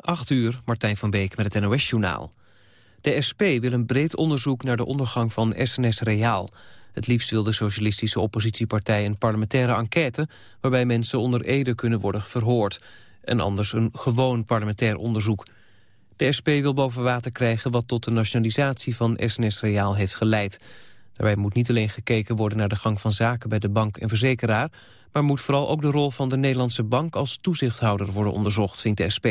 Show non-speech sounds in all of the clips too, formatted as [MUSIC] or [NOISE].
8 uur, Martijn van Beek met het NOS-journaal. De SP wil een breed onderzoek naar de ondergang van SNS Reaal. Het liefst wil de socialistische oppositiepartij een parlementaire enquête... waarbij mensen onder ede kunnen worden verhoord. En anders een gewoon parlementair onderzoek. De SP wil boven water krijgen wat tot de nationalisatie van SNS Reaal heeft geleid. Daarbij moet niet alleen gekeken worden naar de gang van zaken bij de bank en verzekeraar... maar moet vooral ook de rol van de Nederlandse bank als toezichthouder worden onderzocht, vindt de SP.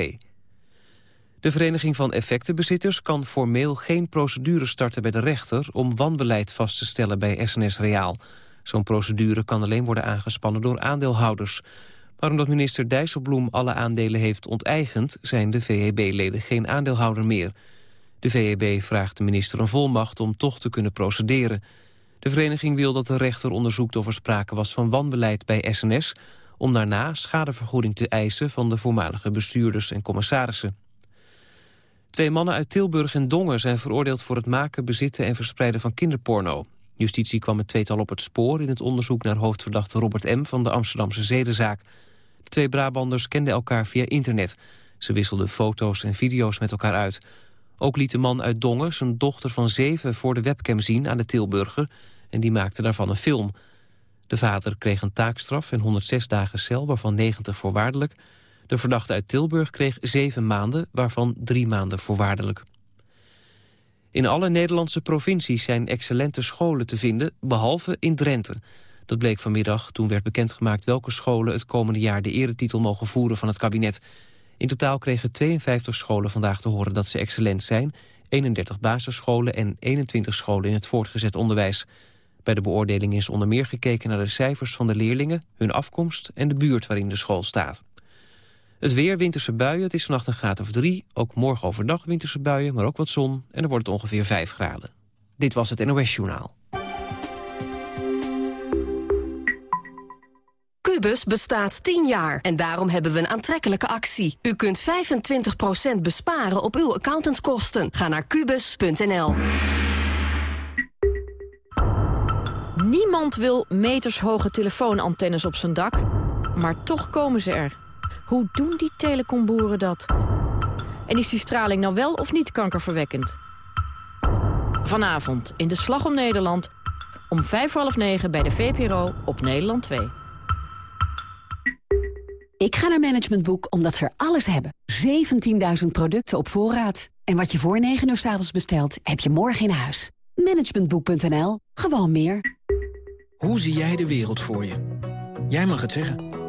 De Vereniging van Effectenbezitters kan formeel geen procedure starten bij de rechter... om wanbeleid vast te stellen bij SNS Reaal. Zo'n procedure kan alleen worden aangespannen door aandeelhouders. Maar omdat minister Dijsselbloem alle aandelen heeft onteigend... zijn de VEB-leden geen aandeelhouder meer. De VEB vraagt de minister een volmacht om toch te kunnen procederen. De vereniging wil dat de rechter onderzoekt of er sprake was van wanbeleid bij SNS... om daarna schadevergoeding te eisen van de voormalige bestuurders en commissarissen. Twee mannen uit Tilburg en Dongen zijn veroordeeld voor het maken, bezitten en verspreiden van kinderporno. Justitie kwam het tweetal op het spoor in het onderzoek naar hoofdverdachte Robert M. van de Amsterdamse zedenzaak. De twee Brabanders kenden elkaar via internet. Ze wisselden foto's en video's met elkaar uit. Ook liet de man uit Dongen zijn dochter van zeven voor de webcam zien aan de Tilburger... en die maakte daarvan een film. De vader kreeg een taakstraf en 106 dagen cel, waarvan 90 voorwaardelijk... De verdachte uit Tilburg kreeg zeven maanden, waarvan drie maanden voorwaardelijk. In alle Nederlandse provincies zijn excellente scholen te vinden, behalve in Drenthe. Dat bleek vanmiddag toen werd bekendgemaakt welke scholen het komende jaar de eretitel mogen voeren van het kabinet. In totaal kregen 52 scholen vandaag te horen dat ze excellent zijn, 31 basisscholen en 21 scholen in het voortgezet onderwijs. Bij de beoordeling is onder meer gekeken naar de cijfers van de leerlingen, hun afkomst en de buurt waarin de school staat. Het weer, winterse buien, het is vannacht een graad of drie. Ook morgen overdag winterse buien, maar ook wat zon. En dan wordt het ongeveer 5 graden. Dit was het NOS Journaal. Cubus bestaat 10 jaar en daarom hebben we een aantrekkelijke actie. U kunt 25% besparen op uw accountantskosten. Ga naar kubus.nl. Niemand wil metershoge telefoonantennes op zijn dak, maar toch komen ze er. Hoe doen die telecomboeren dat? En is die straling nou wel of niet kankerverwekkend? Vanavond in de Slag om Nederland... om vijf voor half negen bij de VPRO op Nederland 2. Ik ga naar Management Boek omdat ze er alles hebben. 17.000 producten op voorraad. En wat je voor 9 uur s avonds bestelt, heb je morgen in huis. Managementboek.nl. Gewoon meer. Hoe zie jij de wereld voor je? Jij mag het zeggen.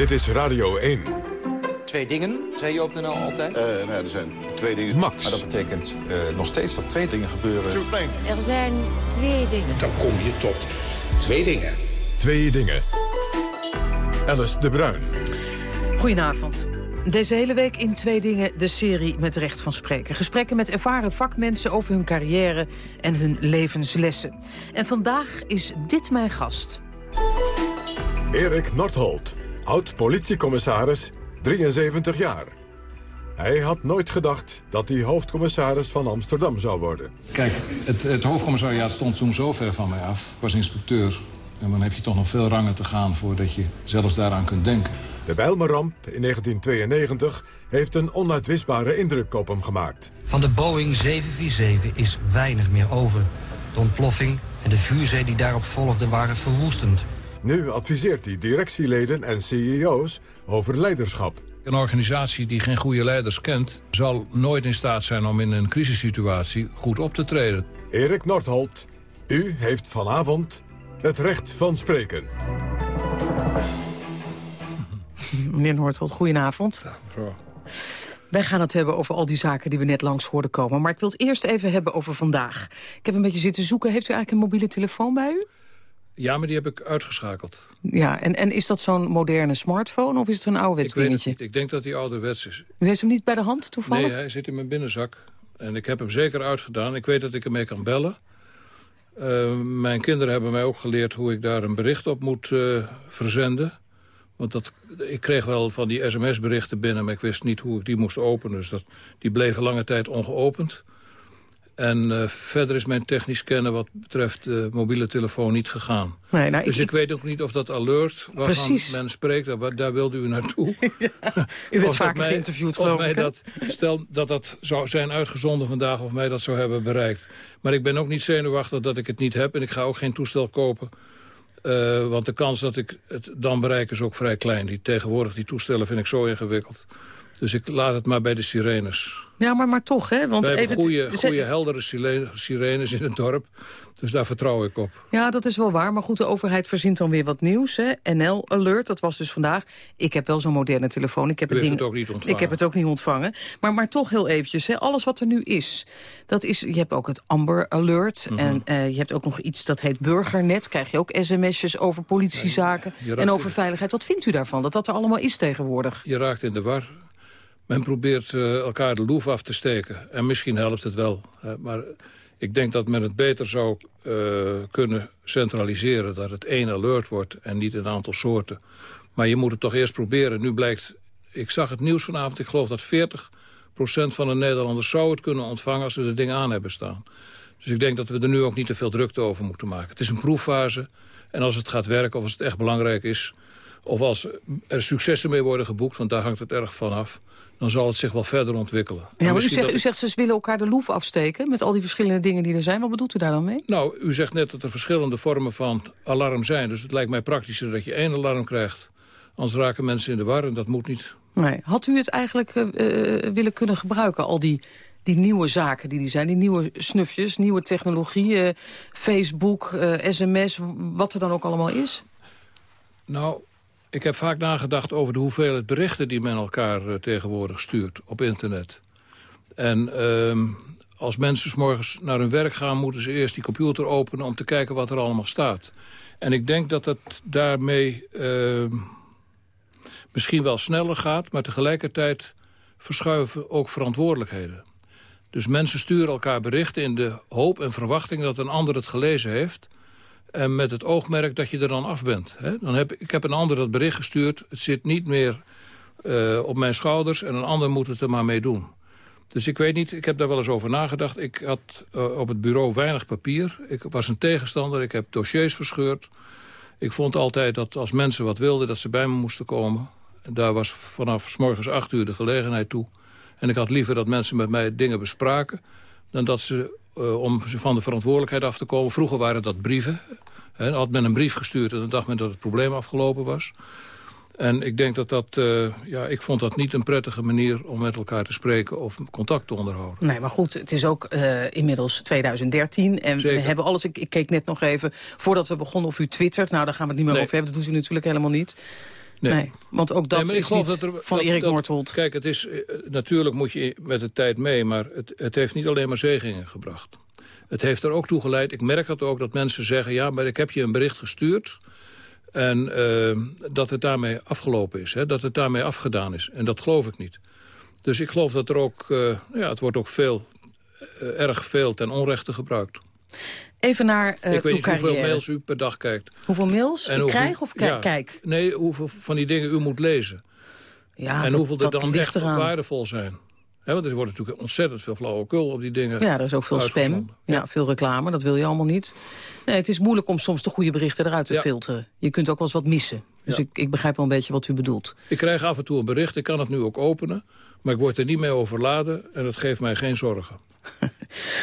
Dit is Radio 1. Twee dingen, zei je op de NL altijd? Uh, nou, er zijn twee dingen. Max. Maar dat betekent uh, nog steeds dat twee dingen gebeuren. Er zijn twee dingen. Dan kom je tot twee dingen. Twee dingen. Alice de Bruin. Goedenavond. Deze hele week in Twee Dingen de serie met recht van spreken. Gesprekken met ervaren vakmensen over hun carrière en hun levenslessen. En vandaag is dit mijn gast. Erik Nordholt, oud-politiecommissaris, 73 jaar. Hij had nooit gedacht dat hij hoofdcommissaris van Amsterdam zou worden. Kijk, het, het hoofdcommissariaat stond toen zo ver van mij af. Ik was inspecteur. En dan heb je toch nog veel rangen te gaan voordat je zelfs daaraan kunt denken. De Bijlmerramp in 1992 heeft een onuitwisbare indruk op hem gemaakt. Van de Boeing 747 is weinig meer over. De ontploffing en de vuurzee die daarop volgde waren verwoestend. Nu adviseert hij directieleden en CEO's over leiderschap. Een organisatie die geen goede leiders kent... zal nooit in staat zijn om in een crisissituatie goed op te treden. Erik Nordholt, u heeft vanavond het recht van spreken. [LAUGHS] Meneer Noordholt, goedenavond. Ja, mevrouw. Wij gaan het hebben over al die zaken die we net langs hoorden komen. Maar ik wil het eerst even hebben over vandaag. Ik heb een beetje zitten zoeken. Heeft u eigenlijk een mobiele telefoon bij u? Ja, maar die heb ik uitgeschakeld. Ja, en, en is dat zo'n moderne smartphone of is het een ouderwets Ik weet het dingetje? niet. Ik denk dat hij ouderwets is. U heeft hem niet bij de hand toevallig? Nee, hij zit in mijn binnenzak. En ik heb hem zeker uitgedaan. Ik weet dat ik ermee kan bellen. Eh, mijn kinderen hebben mij ook geleerd hoe ik daar een bericht op moet eh, verzenden. Want dat, ik kreeg wel van die sms-berichten binnen... maar ik wist niet hoe ik die moest openen. Dus dat, die bleven lange tijd ongeopend. En eh, verder is mijn technisch kennen wat betreft de mobiele telefoon niet gegaan. Nee, nou, dus ik, ik- weet ook niet of dat alert waarvan Precies. men spreekt... Daar, daar wilde u naartoe. [LAUGHS] U [LAUGHS] vaker mij- geïnterviewd, of geloof mij ik. Dat, stel dat dat zou zijn uitgezonden vandaag of mij dat zou hebben bereikt. Maar ik ben ook niet zenuwachtig dat ik het niet heb. En ik ga ook geen toestel kopen. Eh, want de kans dat ik het dan bereik is ook vrij klein. Die, tegenwoordig die toestellen vind ik zo ingewikkeld. Dus ik laat het maar bij de sirenes. Ja, maar, maar toch, hè? Want even hebben goede, goede heldere sirenes in het dorp. Dus daar vertrouw ik op. Ja, dat is wel waar. Maar goed, de overheid verzint dan weer wat nieuws. Hè? NL Alert, dat was dus vandaag. Ik heb wel zo'n moderne telefoon. Ik heb U heeft ding- het ook niet ontvangen. Ik heb het ook niet ontvangen. Maar, maar toch heel eventjes, hè? alles wat er nu is. Dat is je hebt ook het Amber Alert. Mhm. En eh, je hebt ook nog iets dat heet Burgernet. Krijg je ook sms'jes over politiezaken en over in- veiligheid. Wat vindt u daarvan, dat dat er allemaal is tegenwoordig? Je raakt in de war. Men probeert eh, elkaar de loef af te steken. En misschien helpt het wel. maar ik denk dat men het beter zou eh, kunnen centraliseren. Dat het één alert wordt en niet een aantal soorten. Maar je moet het toch eerst proberen. Nu blijkt, ik zag het nieuws vanavond. Ik geloof dat 40% van de Nederlanders zou het kunnen ontvangen... als ze de dingen aan hebben staan. Dus ik denk dat we er nu ook niet te veel drukte over moeten maken. Het is een proeffase. En als het gaat werken of als het echt belangrijk is... of als er successen mee worden geboekt, want daar hangt het erg van af... dan zal het zich wel verder ontwikkelen. En Ja, maar u zegt, dat u zegt ze willen elkaar de loef afsteken... met al die verschillende dingen die er zijn. Wat bedoelt u daar dan mee? Nou, u zegt net dat er verschillende vormen van alarm zijn. Dus het lijkt mij praktischer dat je één alarm krijgt. Anders raken mensen in de war en dat moet niet. Nee. Had u het eigenlijk eh, eh, willen kunnen gebruiken, al die, die nieuwe zaken die er zijn? Die nieuwe snufjes, nieuwe technologie, eh, Facebook, sms, wat er dan ook allemaal is? Nou, ik heb vaak nagedacht over de hoeveelheid berichten... die men elkaar eh, tegenwoordig stuurt op internet. En ehm, als mensen 's morgens naar hun werk gaan... moeten ze eerst die computer openen om te kijken wat er allemaal staat. En ik denk dat het daarmee ehm, misschien wel sneller gaat... maar tegelijkertijd verschuiven ook verantwoordelijkheden. Dus mensen sturen elkaar berichten in de hoop en verwachting... dat een ander het gelezen heeft... En met het oogmerk dat je er dan af bent. Hè? Dan heb, ik heb een ander dat bericht gestuurd. Het zit niet meer eh, op mijn schouders en een ander moet het er maar mee doen. Dus ik weet niet, ik heb daar wel eens over nagedacht. Ik had eh, op het bureau weinig papier. Ik was een tegenstander, ik heb dossiers verscheurd. Ik vond altijd dat als mensen wat wilden, dat ze bij me moesten komen. En daar was vanaf s morgens acht uur de gelegenheid toe. En ik had liever dat mensen met mij dingen bespraken... dan dat ze, om van de verantwoordelijkheid af te komen... vroeger waren dat brieven. Hè, had men een brief gestuurd en dan dacht men dat het probleem afgelopen was. En ik denk dat dat... eh, ja, ik vond dat niet een prettige manier om met elkaar te spreken... of contact te onderhouden. Nee, maar goed, het is ook eh, inmiddels 2013 en we hebben alles... Ik, ik keek net nog even, voordat we begonnen of u twittert. Nou, daar gaan we het niet meer Nee. over hebben, dat doet u natuurlijk helemaal niet. Nee. Nee, want ook dat Nee, is niet dat er- van dat- Erik Noordholt. Kijk, het is, eh, natuurlijk moet je met de tijd mee... maar het, het heeft niet alleen maar zegeningen gebracht. Het heeft er ook toe geleid, ik merk dat ook, dat mensen zeggen... ja, maar ik heb je een bericht gestuurd... en eh, dat het daarmee afgelopen is, hè, dat het daarmee afgedaan is. En dat geloof ik niet. Dus ik geloof dat er ook... eh, ja, het wordt ook veel, erg veel ten onrechte gebruikt. Even naar eh ik weet niet hoeveel carrière. mails u per dag kijkt. Hoeveel mails En ik hoeveel- krijg of ja. kijk? Nee, hoeveel van die dingen u moet lezen. Ja, en dat- hoeveel er dat dan echt eraan. waardevol zijn. Want er wordt natuurlijk ontzettend veel flauwekul op die dingen Ja, er is ook veel spam. Ja, veel reclame, dat wil je allemaal niet. Nee, het is moeilijk om soms de goede berichten eruit te Ja. filteren. Je kunt ook wel eens wat missen. Dus Ja. ik, ik begrijp wel een beetje wat u bedoelt. Ik krijg af en toe een bericht, ik kan het nu ook openen... maar ik word er niet mee overladen en het geeft mij geen zorgen.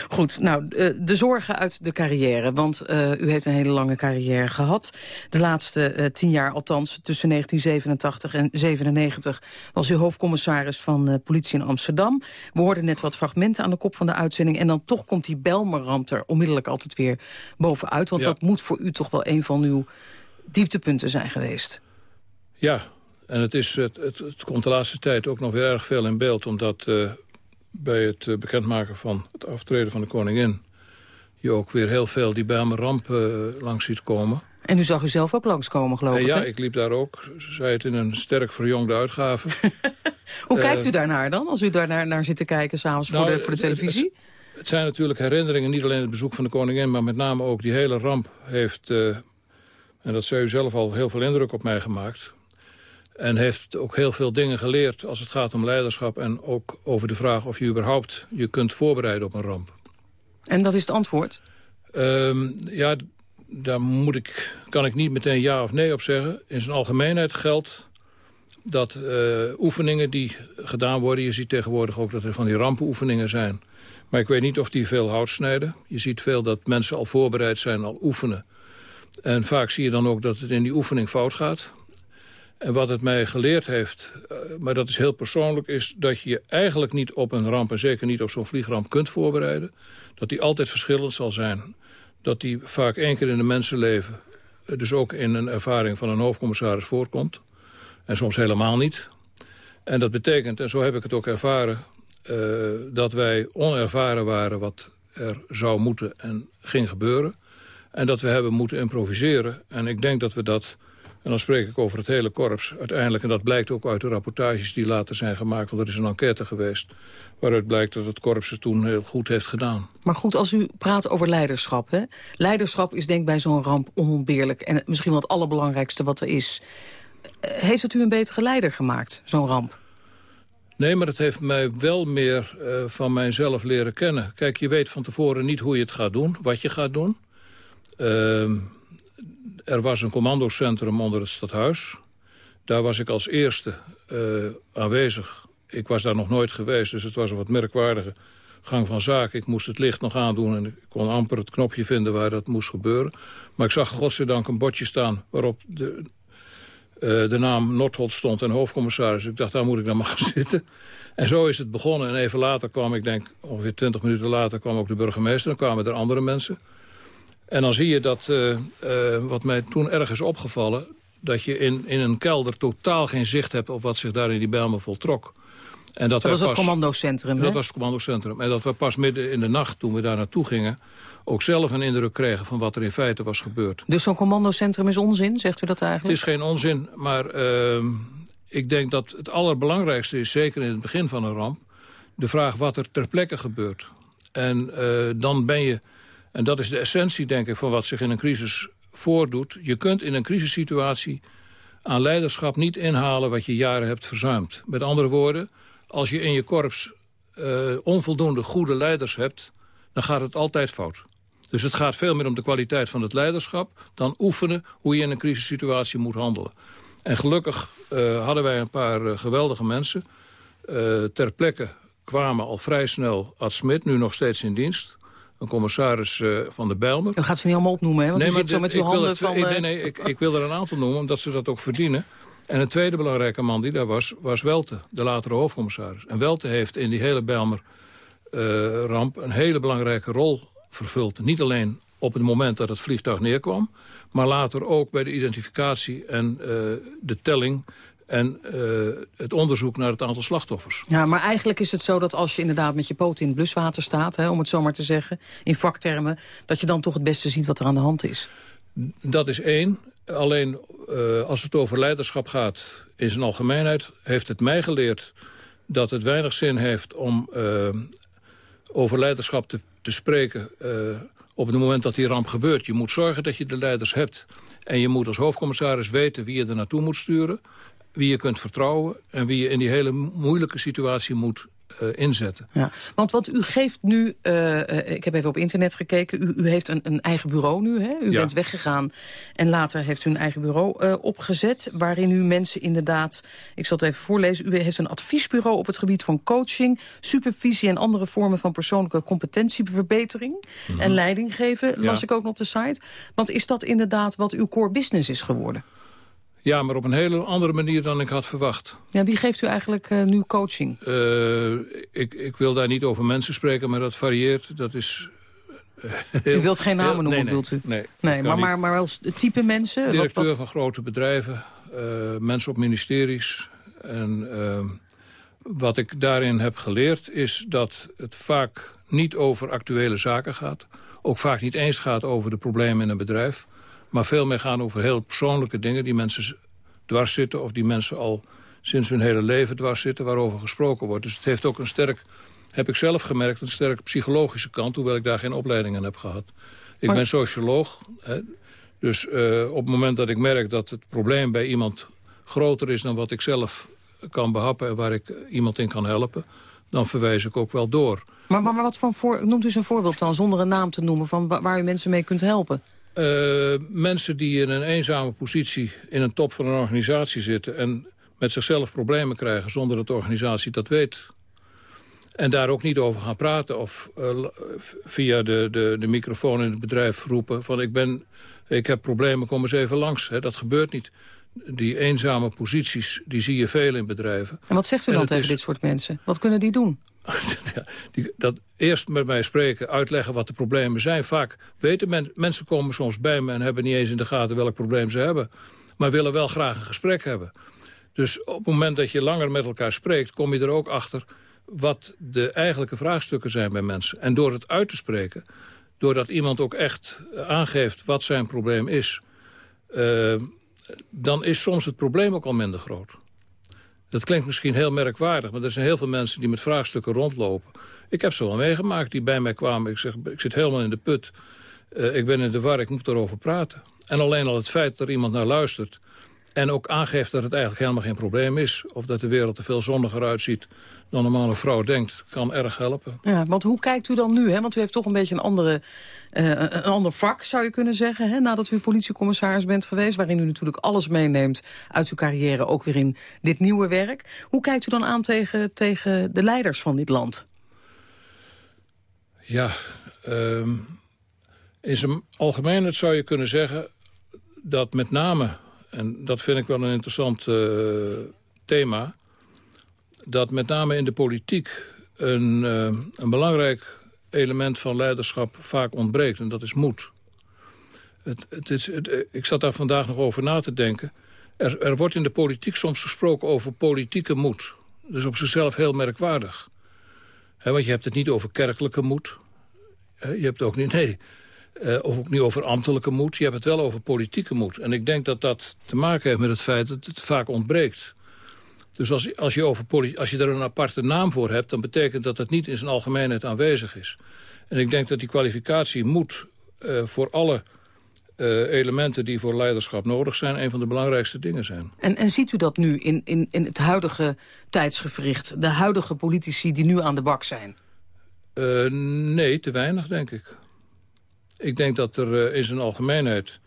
Goed, nou, eh, de zorgen uit de carrière. Want eh, u heeft een hele lange carrière gehad. De laatste eh, tien jaar althans, tussen 1987 en 97... was u hoofdcommissaris van politie in Amsterdam. We hoorden net wat fragmenten aan de kop van de uitzending... en dan toch komt die Belmerramp er onmiddellijk altijd weer bovenuit. Want Ja. dat moet voor u toch wel een van uw dieptepunten zijn geweest. Ja, en het, is, het, het, het komt de laatste tijd ook nog weer erg veel in beeld... omdat bij het eh, bekendmaken van het aftreden van de koningin... je ook weer heel veel die Bijlmer ramp eh, langs ziet komen. En u zag u zelf ook langskomen, geloof ik, Ja, hè? ik liep daar ook. Ze zei het in een sterk verjongde uitgave. [LAUGHS] Hoe Eh, kijkt u daarnaar dan, als u daar naar, naar zit te kijken s'avonds Nou, voor, de, voor de het- het- televisie? Het zijn natuurlijk herinneringen, niet alleen het bezoek van de koningin... maar met name ook die hele ramp heeft... eh, en dat zei u zelf al, heel veel indruk op mij gemaakt. En heeft ook heel veel dingen geleerd als het gaat om leiderschap... en ook over de vraag of je überhaupt je kunt voorbereiden op een ramp. En dat is het antwoord? Ehm, ja, daar moet ik, kan ik niet meteen ja of nee op zeggen. In zijn algemeenheid geldt dat eh, oefeningen die gedaan worden... je ziet tegenwoordig ook dat er van die rampenoefeningen zijn... maar ik weet niet of die veel hout snijden. Je ziet veel dat mensen al voorbereid zijn, al oefenen. En vaak zie je dan ook dat het in die oefening fout gaat. En wat het mij geleerd heeft, eh, maar dat is heel persoonlijk... is dat je je eigenlijk niet op een ramp, en zeker niet op zo'n vliegramp, kunt voorbereiden. Dat die altijd verschillend zal zijn. Dat die vaak één keer in een mensenleven... eh, dus ook in een ervaring van een hoofdcommissaris voorkomt. En soms helemaal niet. En dat betekent, en zo heb ik het ook ervaren... eh, dat wij onervaren waren wat er zou moeten en ging gebeuren. En dat we hebben moeten improviseren. En ik denk dat we dat, en dan spreek ik over het hele korps... uiteindelijk, en dat blijkt ook uit de rapportages die later zijn gemaakt... want er is een enquête geweest waaruit blijkt dat het korps het toen heel goed heeft gedaan. Maar goed, als u praat over leiderschap. Hè? Leiderschap is denk ik bij zo'n ramp onontbeerlijk. En misschien wel het allerbelangrijkste wat er is. Eh, Heeft het u een betere leider gemaakt, zo'n ramp? Nee, maar het heeft mij wel meer eh, van mijzelf leren kennen. Kijk, je weet van tevoren niet hoe je het gaat doen, wat je gaat doen. Ehm, er was een commandocentrum onder het stadhuis. Daar was ik als eerste eh, aanwezig. Ik was daar nog nooit geweest, dus het was een wat merkwaardige gang van zaken. Ik moest het licht nog aandoen en ik kon amper het knopje vinden waar dat moest gebeuren. Maar ik zag godzijdank een bordje staan waarop de, eh, de naam Nordholt stond en hoofdcommissaris. Ik dacht, daar moet ik dan maar gaan [LAUGHS] zitten. En zo is het begonnen. En even later kwam, ik denk ongeveer 20 minuten later... kwam ook de burgemeester, dan kwamen er andere mensen. En dan zie je dat, eh, eh, wat mij toen erg is opgevallen... dat je in, in een kelder totaal geen zicht hebt op wat zich daar in die Bijlmer voltrok. En Dat was het pas- commandocentrum, hè? Dat was het commandocentrum. En dat we pas midden in de nacht, toen we daar naartoe gingen... ook zelf een indruk kregen van wat er in feite was gebeurd. Dus zo'n commandocentrum is onzin, zegt u dat Het eigenlijk? is geen onzin, maar ehm, ik denk dat het allerbelangrijkste is... zeker in het begin van een ramp, de vraag wat er ter plekke gebeurt. En eh, dan ben je, en dat is de essentie denk ik van wat zich in een crisis voordoet... je kunt in een crisissituatie aan leiderschap niet inhalen wat je jaren hebt verzuimd. Met andere woorden, als je in je korps eh, onvoldoende goede leiders hebt... dan gaat het altijd fout. Dus het gaat veel meer om de kwaliteit van het leiderschap... dan oefenen hoe je in een crisissituatie moet handelen. En gelukkig eh, hadden wij een paar eh, geweldige mensen. Ter plekke kwamen al vrij snel Ad Smit, nu nog steeds in dienst. Een commissaris eh, van de Bijlmer. U gaat ze niet allemaal opnoemen, hè? Want u zit zo met uw handen het- van... ik- eh, Nee, nee, ik, ik wil er een aantal noemen, omdat ze dat ook verdienen. En een tweede belangrijke man die daar was, was Welte, de latere hoofdcommissaris. En Welte heeft in die hele Bijlmer-ramp een hele belangrijke rol vervuld. Niet alleen op het moment dat het vliegtuig neerkwam... maar later ook bij de identificatie en eh, de telling... en eh, het onderzoek naar het aantal slachtoffers. Ja, maar eigenlijk is het zo dat als je inderdaad met je poot in het bluswater staat... Hè, om het zo maar te zeggen, in vaktermen... dat je dan toch het beste ziet wat er aan de hand is. Dat is één. Alleen eh, als het over leiderschap gaat in zijn algemeenheid... heeft het mij geleerd dat het weinig zin heeft om eh, over leiderschap te, te spreken... op het moment dat die ramp gebeurt. Je moet zorgen dat je de leiders hebt. En je moet als hoofdcommissaris weten wie je er naartoe moet sturen... wie je kunt vertrouwen en wie je in die hele moeilijke situatie moet eh, inzetten. Ja, want wat u geeft nu, eh, eh, ik heb even op internet gekeken... u, u heeft een, een eigen bureau nu, hè? u Ja. bent weggegaan... en later heeft u een eigen bureau opgezet... waarin u mensen inderdaad, ik zal het even voorlezen... u heeft een adviesbureau op het gebied van coaching... supervisie en andere vormen van persoonlijke competentieverbetering... en leiding geven, las Mhm. Ja. ik ook nog op de site. Want is dat inderdaad wat uw core business is geworden? Ja, maar op een hele andere manier dan ik had verwacht. Ja, wie geeft u eigenlijk eh, nu coaching? Eh, ik, ik wil daar niet over mensen spreken, maar dat varieert. Dat is... eh, heel- u wilt geen namen noemen, nee, bedoelt u? Nee, Nee, maar, maar, maar wel het type mensen? Directeur wat- van grote bedrijven, mensen op ministeries. En eh, wat ik daarin heb geleerd is dat het vaak niet over actuele zaken gaat. Ook vaak niet eens gaat over de problemen in een bedrijf. Maar veel meer gaan over heel persoonlijke dingen... die mensen dwars zitten of die mensen al sinds hun hele leven dwars zitten... waarover gesproken wordt. Dus het heeft ook een sterk, heb ik zelf gemerkt... een sterk psychologische kant, hoewel ik daar geen opleidingen heb gehad. Ik ben socioloog, hè, dus uh, op het moment dat ik merk dat het probleem bij iemand groter is dan wat ik zelf kan behappen... en waar ik iemand in kan helpen, dan verwijs ik ook wel door. Maar, maar, maar wat van voor, noemt u eens een voorbeeld dan, zonder een naam te noemen... van waar u mensen mee kunt helpen? Uh, mensen die in een eenzame positie in een top van een organisatie zitten... en met zichzelf problemen krijgen zonder dat de organisatie dat weet... en daar ook niet over gaan praten of uh, via de, de, de microfoon in het bedrijf roepen... van ik, ben, ik heb problemen, kom eens even langs. dat gebeurt niet die eenzame posities, die zie je veel in bedrijven. En wat zegt u dan tegen dit soort mensen? Wat kunnen die doen? [LAUGHS] dat eerst met mij spreken, uitleggen wat de problemen zijn. Vaak weten men, mensen komen soms bij me en hebben niet eens in de gaten welk probleem ze hebben. Maar willen wel graag een gesprek hebben. Dus op het moment dat je langer met elkaar spreekt, kom je er ook achter wat de eigenlijke vraagstukken zijn bij mensen. En door het uit te spreken, doordat iemand ook echt aangeeft wat zijn probleem is... Uh, dan is soms het probleem ook al minder groot. Dat klinkt misschien heel merkwaardig, maar er zijn heel veel mensen die met vraagstukken rondlopen. Ik heb ze wel meegemaakt die bij mij kwamen. Ik zeg, ik zit helemaal in de put. Uh, ik ben in de war, ik moet erover praten. En alleen al het feit dat er iemand naar luistert... en ook aangeeft dat het eigenlijk helemaal geen probleem is... of dat de wereld er veel zonniger uitziet dan een normale vrouw denkt, kan erg helpen. Ja, want hoe kijkt u dan nu? Hè? Want u heeft toch een beetje een, andere, uh, een ander vak, zou je kunnen zeggen... Hè? nadat u politiecommissaris bent geweest... waarin u natuurlijk alles meeneemt uit uw carrière... ook weer in dit nieuwe werk. Hoe kijkt u dan aan tegen, tegen de leiders van dit land? Ja, uh, in zijn algemeenheid zou je kunnen zeggen... dat met name, en dat vind ik wel een interessant uh, thema dat met name in de politiek een, uh, een belangrijk element van leiderschap vaak ontbreekt. En dat is moed. Het, het is, het, ik zat daar vandaag nog over na te denken. Er, er, wordt in de politiek soms gesproken over politieke moed. Dat is op zichzelf heel merkwaardig. want je hebt het niet over kerkelijke moed. je hebt het ook niet, nee, uh, of ook niet over ambtelijke moed. Je hebt het wel over politieke moed. En ik denk dat dat te maken heeft met het feit dat het vaak ontbreekt. Dus als, als, je over als je er een aparte naam voor hebt... dan betekent dat het niet in zijn algemeenheid aanwezig is. En ik denk dat die kwalificatie moet uh, voor alle uh, elementen die voor leiderschap nodig zijn... een van de belangrijkste dingen zijn. En, en ziet u dat nu in, in, in het huidige tijdsgevricht? De huidige politici die nu aan de bak zijn? Uh, nee, te weinig, denk ik. Ik denk dat er in zijn algemeenheid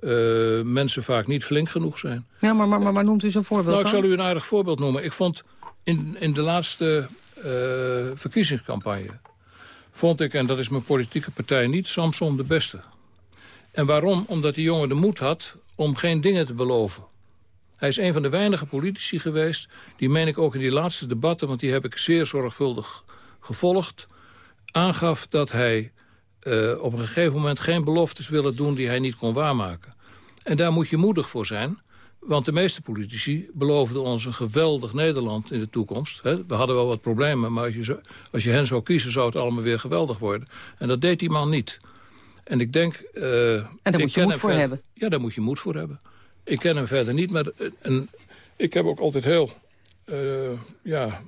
uh, mensen vaak niet flink genoeg zijn. Ja, maar, maar, maar, maar noemt u zo'n voorbeeld Nou, ik zal u een aardig voorbeeld noemen. Ik vond in, in de laatste uh, verkiezingscampagne... vond ik, en dat is mijn politieke partij niet, Samson de beste. En waarom? Omdat die jongen de moed had om geen dingen te beloven. Hij is een van de weinige politici geweest... die meen ik ook in die laatste debatten... want die heb ik zeer zorgvuldig gevolgd... aangaf dat hij uh, op een gegeven moment geen beloftes willen doen die hij niet kon waarmaken. En daar moet je moedig voor zijn. Want de meeste politici beloofden ons een geweldig Nederland in de toekomst. We hadden wel wat problemen, maar als je, zo, als je hen zou kiezen... zou het allemaal weer geweldig worden. En dat deed die man niet. En ik denk... Uh, en daar moet je moed voor hebben. Ja, daar moet je moed voor hebben. Ik ken hem verder niet, maar en, ik heb ook altijd heel... Uh, ja,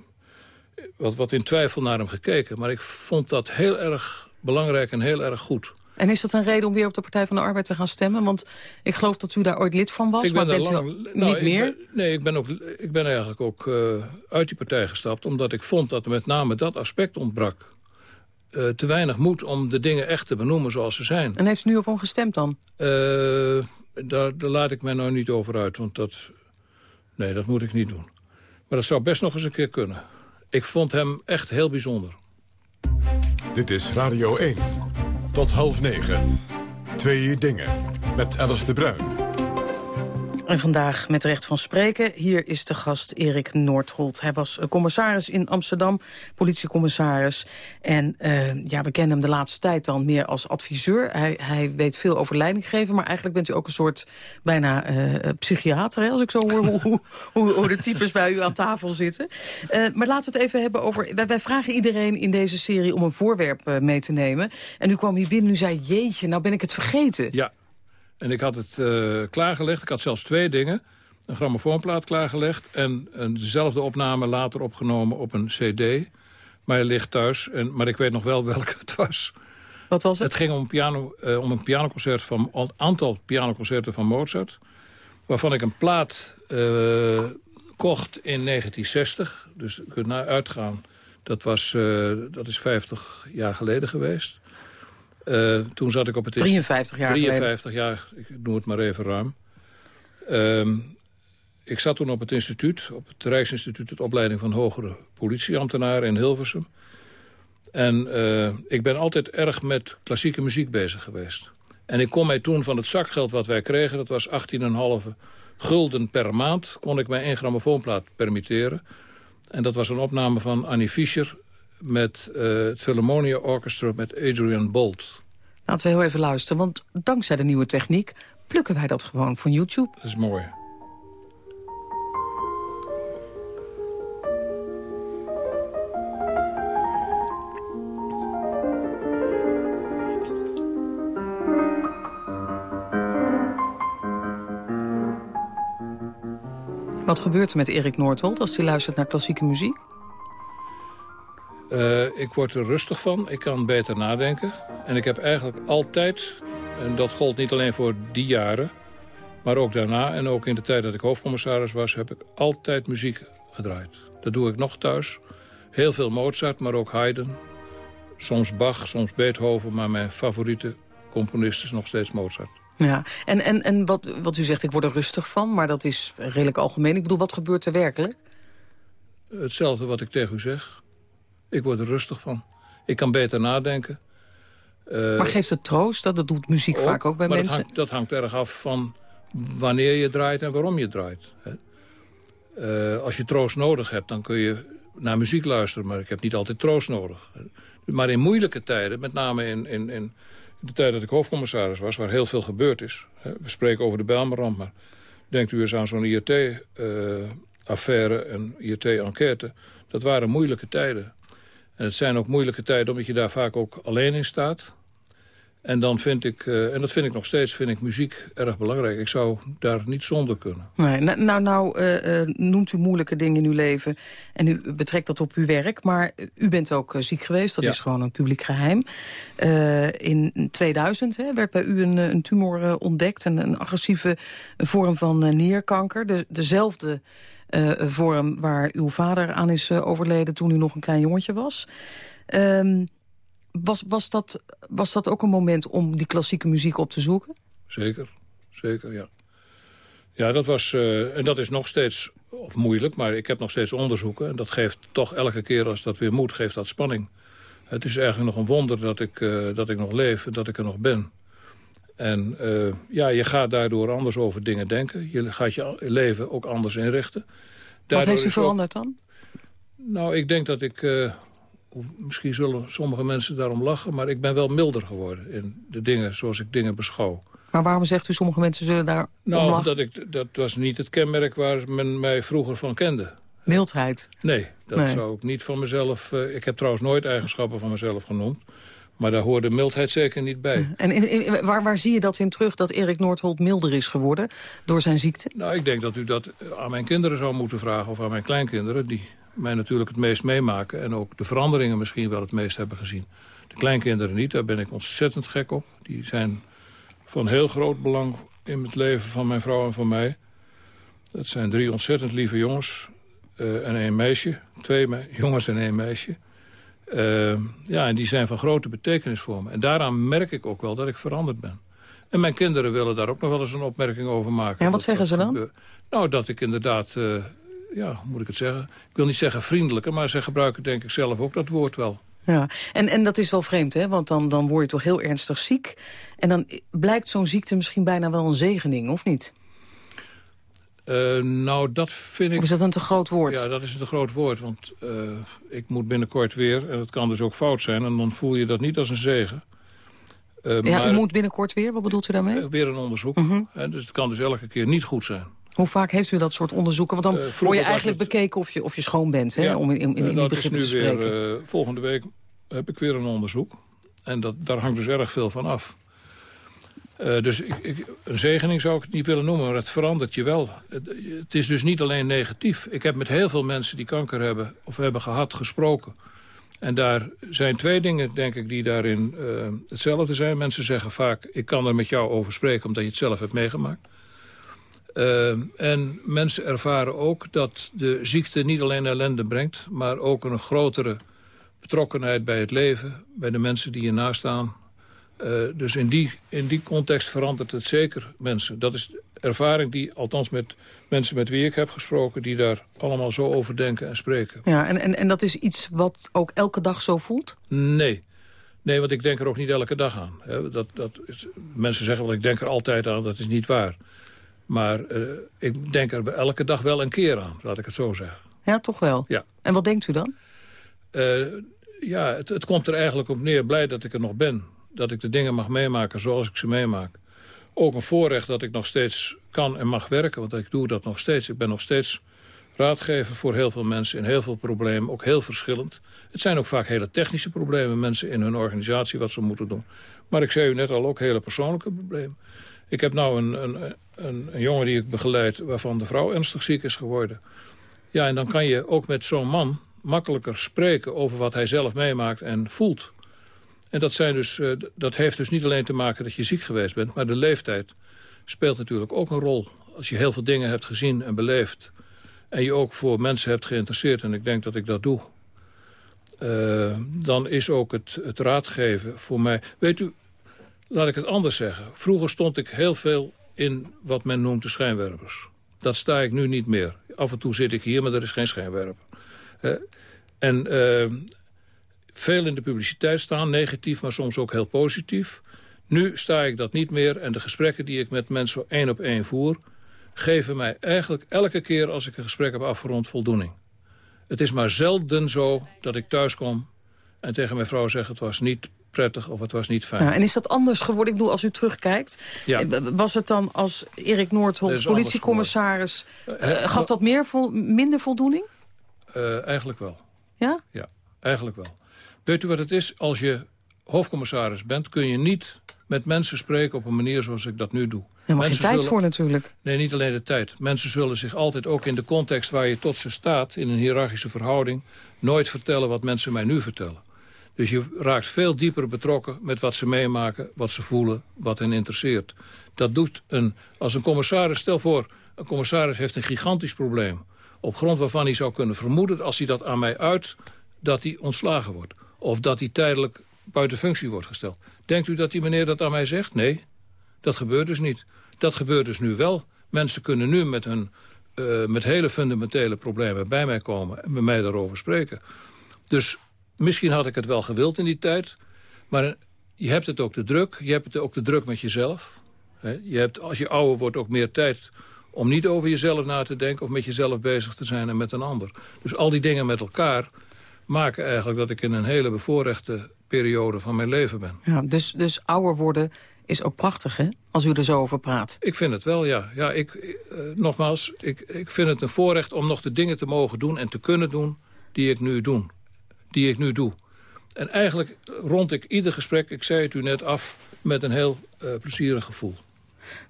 wat, wat in twijfel naar hem gekeken. Maar ik vond dat heel erg belangrijk en heel erg goed. En is dat een reden om weer op de Partij van de Arbeid te gaan stemmen? Want ik geloof dat u daar ooit lid van was, maar bent lang, u nou, niet meer? nee, ik ben, ook, ik ben eigenlijk ook uh, uit die partij gestapt... omdat ik vond dat met name dat aspect ontbrak. Uh, te weinig moed om de dingen echt te benoemen zoals ze zijn. En heeft u nu op hem gestemd dan? Uh, daar, daar laat ik mij nou niet over uit, want dat... Nee, dat moet ik niet doen. Maar dat zou best nog eens een keer kunnen. Ik vond hem echt heel bijzonder. Dit is Radio 1. Tot half negen. Twee dingen. Met Alice de Bruin. En vandaag met recht van spreken. Hier is de gast Erik Noordholt. Hij was commissaris in Amsterdam, politiecommissaris. En uh, ja, we kennen hem de laatste tijd dan meer als adviseur. Hij, hij weet veel over leiding geven, maar eigenlijk bent u ook een soort bijna uh, psychiater. Hè, als ik zo hoor hoe, hoe, de types bij u aan tafel zitten. Maar laten we het even hebben over... Wij, wij, vragen iedereen in deze serie om een voorwerp mee te nemen. En u kwam hier binnen en u zei, jeetje, nou ben ik het vergeten. Ja. En ik had het uh, klaargelegd. Ik had zelfs twee dingen. Een grammofoonplaat klaargelegd... en een dezelfde opname later opgenomen op een cd. Maar hij ligt thuis, en, maar ik weet nog wel [LAUGHS] welke het was. Wat was het? Het ging om een, piano, uh, om een pianoconcert van, een aantal pianoconcerten van Mozart... waarvan ik een plaat uh, kocht in 1960. Dus je kunt naar uitgaan. Dat, was, dat is 50 jaar geleden geweest. Uh, toen zat ik op het... 53 jaar 53 jaar, ik noem het maar even ruim. Uh, ik zat toen op het instituut, op het Rijksinstituut... het opleiding van hogere politieambtenaren in Hilversum. En uh, ik ben altijd erg met klassieke muziek bezig geweest. En ik kon mij toen van het zakgeld wat wij kregen... dat was 18,5 gulden per maand... kon ik mij één grammofoonplaat permitteren. En dat was een opname van Annie Fischer... met uh, het Philharmonia Orchestra met Adrian Bolt. Laten we heel even luisteren, want dankzij de nieuwe techniek... plukken wij dat gewoon van YouTube. Dat is mooi. Wat gebeurt er met Erik Noordholt als hij luistert naar klassieke muziek? Uh, ik word er rustig van. Ik kan beter nadenken. En ik heb eigenlijk altijd, en dat gold niet alleen voor die jaren... maar ook daarna en ook in de tijd dat ik hoofdcommissaris was... heb ik altijd muziek gedraaid. Dat doe ik nog thuis. Heel veel Mozart, maar ook Haydn. Soms Bach, soms Beethoven, maar mijn favoriete componist is nog steeds Mozart. Ja, en, en, en wat, wat u zegt, ik word er rustig van, maar dat is redelijk algemeen. Ik bedoel, wat gebeurt er werkelijk? Hetzelfde wat ik tegen u zeg. Ik word er rustig van. Ik kan beter nadenken. Uh, maar geeft het troost? Dat, dat doet muziek ook, vaak ook bij maar mensen. Dat hangt, dat hangt erg af van wanneer je draait en waarom je draait. Uh, als je troost nodig hebt, dan kun je naar muziek luisteren. Maar ik heb niet altijd troost nodig. Maar in moeilijke tijden, met name in, in, in de tijd dat ik hoofdcommissaris was... waar heel veel gebeurd is. Hè, we spreken over de Bijlmerramp, maar denkt u eens aan zo'n IRT-affaire uh, en IRT-enquête. Dat waren moeilijke tijden. En het zijn ook moeilijke tijden omdat je daar vaak ook alleen in staat. En dan vind ik, uh, en dat vind ik nog steeds, vind ik muziek erg belangrijk. Ik zou daar niet zonder kunnen. Nee, nou, nou, uh, uh, noemt u moeilijke dingen in uw leven en u betrekt dat op uw werk. Maar u bent ook ziek geweest, dat ja. is gewoon een publiek geheim. in 2000 hè, werd bij u een, een tumor ontdekt, een, een agressieve vorm van nierkanker. De, dezelfde vorm waar uw vader aan is overleden toen u nog een klein jongetje was. Um, was, was, dat, was dat ook een moment om die klassieke muziek op te zoeken? Zeker, zeker, ja. Ja, dat was, uh, en dat is nog steeds, of moeilijk, maar ik heb nog steeds onderzoeken. En dat geeft toch elke keer als dat weer moet, geeft dat spanning. Het is eigenlijk nog een wonder dat ik, uh, dat ik nog leef en dat ik er nog ben. En uh, ja, je gaat daardoor anders over dingen denken. Je gaat je leven ook anders inrichten. Daardoor Wat heeft u veranderd ook... dan? Nou, ik denk dat ik misschien zullen sommige mensen daarom lachen... maar ik ben wel milder geworden in de dingen zoals ik dingen beschouw. Maar waarom zegt u sommige mensen zullen daar Nou, dat, ik, dat was niet het kenmerk waar men mij vroeger van kende. Mildheid? Nee, dat nee. zou ik niet van mezelf... Uh, ik heb trouwens nooit eigenschappen van mezelf genoemd. Maar daar hoorde mildheid zeker niet bij. En in, in, waar, waar zie je dat in terug, dat Erik Noordholt milder is geworden door zijn ziekte? Nou, ik denk dat u dat aan mijn kinderen zou moeten vragen, of aan mijn kleinkinderen... die mij natuurlijk het meest meemaken... en ook de veranderingen misschien wel het meest hebben gezien. De kleinkinderen niet, daar ben ik ontzettend gek op. Die zijn van heel groot belang in het leven van mijn vrouw en van mij. Dat zijn drie ontzettend lieve jongens uh, en één meisje. Twee me [LAUGHS] jongens en één meisje. Uh, ja, en die zijn van grote betekenis voor me. En daaraan merk ik ook wel dat ik veranderd ben. En mijn kinderen willen daar ook nog wel eens een opmerking over maken. En wat zeggen ze dan? Gebeurt. Nou, dat ik inderdaad... Uh, ja, hoe moet ik het zeggen? Ik wil niet zeggen vriendelijker, maar ze gebruiken denk ik zelf ook dat woord wel. Ja, en, en dat is wel vreemd, hè? Want dan, dan word je toch heel ernstig ziek. En dan blijkt zo'n ziekte misschien bijna wel een zegening, of niet? Uh, nou, dat vind ik... Of is dat een te groot woord? Ja, dat is een te groot woord. Want uh, ik moet binnenkort weer, en dat kan dus ook fout zijn... en dan voel je dat niet als een zegen. Uh, ja, maar, u moet binnenkort weer? Wat bedoelt u daarmee? weer een onderzoek. Uh -huh. hè, dus het kan dus elke keer niet goed zijn. Hoe vaak heeft u dat soort onderzoeken? Want dan uh, word je eigenlijk het... bekeken of je, of je schoon bent, hè? Ja, om in, in, in die begrippen te spreken. Weer, uh, volgende week heb ik weer een onderzoek. En dat, daar hangt dus erg veel van af. Uh, dus ik, ik, een zegening zou ik het niet willen noemen, maar het verandert je wel. Het, het, is dus niet alleen negatief. Ik heb met heel veel mensen die kanker hebben of hebben gehad gesproken. En daar zijn twee dingen, denk ik, die daarin uh, hetzelfde zijn. Mensen zeggen vaak, ik kan er met jou over spreken omdat je het zelf hebt meegemaakt. Uh, en mensen ervaren ook dat de ziekte niet alleen ellende brengt... maar ook een grotere betrokkenheid bij het leven... bij de mensen die je naast staan. Uh, dus in die, in die context verandert het zeker mensen. Dat is de ervaring die, althans met mensen met wie ik heb gesproken... die daar allemaal zo over denken en spreken. Ja, en, en, en dat is iets wat ook elke dag zo voelt? Nee. Nee, want ik denk er ook niet elke dag aan. Dat, dat is, mensen zeggen wel, ik denk er altijd aan, dat is niet waar. Maar uh, ik denk er elke dag wel een keer aan, laat ik het zo zeggen. Ja, toch wel? Ja. En wat denkt u dan? Uh, ja, het, het, komt er eigenlijk op neer, blij dat ik er nog ben. Dat ik de dingen mag meemaken zoals ik ze meemaak. Ook een voorrecht dat ik nog steeds kan en mag werken, want ik doe dat nog steeds. Ik ben nog steeds raadgever voor heel veel mensen in heel veel problemen, ook heel verschillend. Het zijn ook vaak hele technische problemen, mensen in hun organisatie wat ze moeten doen. Maar ik zei u net al, ook hele persoonlijke problemen. Ik heb nou een, een, een, een, jongen die ik begeleid... waarvan de vrouw ernstig ziek is geworden. Ja, en dan kan je ook met zo'n man makkelijker spreken... over wat hij zelf meemaakt en voelt. En dat, zijn dus, uh, dat heeft dus niet alleen te maken dat je ziek geweest bent... maar de leeftijd speelt natuurlijk ook een rol. Als je heel veel dingen hebt gezien en beleefd... en je ook voor mensen hebt geïnteresseerd... en ik denk dat ik dat doe... Uh, dan is ook het, het raadgeven voor mij... Weet u, Laat ik het anders zeggen. Vroeger stond ik heel veel in wat men noemt de schijnwerpers. Dat sta ik nu niet meer. Af en toe zit ik hier, maar er is geen schijnwerper. En uh, veel in de publiciteit staan, negatief, maar soms ook heel positief. Nu sta ik dat niet meer en de gesprekken die ik met mensen één op één voer... geven mij eigenlijk elke keer als ik een gesprek heb afgerond voldoening. Het is maar zelden zo dat ik thuis kom en tegen mijn vrouw zeg... het was niet prettig of het was niet fijn. Ja, en is dat anders geworden? Ik bedoel, als u terugkijkt, ja. Eh, was het dan als Erik Noordholt, politiecommissaris... Uh, gaf dat meer vol, minder voldoening? Uh, eigenlijk wel. Ja? Ja, eigenlijk wel. Weet u wat het is? Als je hoofdcommissaris bent, kun je niet met mensen spreken op een manier zoals ik dat nu doe. Er mag geen tijd zullen... voor natuurlijk. Nee, niet alleen de tijd. Mensen zullen zich altijd ook in de context waar je tot ze staat... in een hiërarchische verhouding... nooit vertellen wat mensen mij nu vertellen. Dus je raakt veel dieper betrokken met wat ze meemaken, wat ze voelen, wat hen interesseert. Dat doet een, als een commissaris, stel voor, een commissaris heeft een gigantisch probleem. Op grond waarvan hij zou kunnen vermoeden, als hij dat aan mij uit, dat hij ontslagen wordt. Of dat hij tijdelijk buiten functie wordt gesteld. Denkt u dat die meneer dat aan mij zegt? Nee, dat gebeurt dus niet. Dat gebeurt dus nu wel. Mensen kunnen nu met, hun, uh, met hele fundamentele problemen bij mij komen... en met mij daarover spreken. Dus Misschien had ik het wel gewild in die tijd. Maar je hebt het ook de druk. Je hebt het ook de druk met jezelf. Je hebt, als je ouder wordt, ook meer tijd om niet over jezelf na te denken... of met jezelf bezig te zijn en met een ander. Dus al die dingen met elkaar maken eigenlijk dat ik in een hele bevoorrechte periode van mijn leven ben. Ja, dus, dus ouder worden is ook prachtig, hè? Als u er zo over praat. Ik vind het wel, ja. ja ik, uh, nogmaals, ik, ik vind het een voorrecht om nog de dingen te mogen doen... en te kunnen doen die ik nu doe die ik nu doe. En eigenlijk rond ik ieder gesprek, ik zei het u net af... met een heel uh, plezierig gevoel.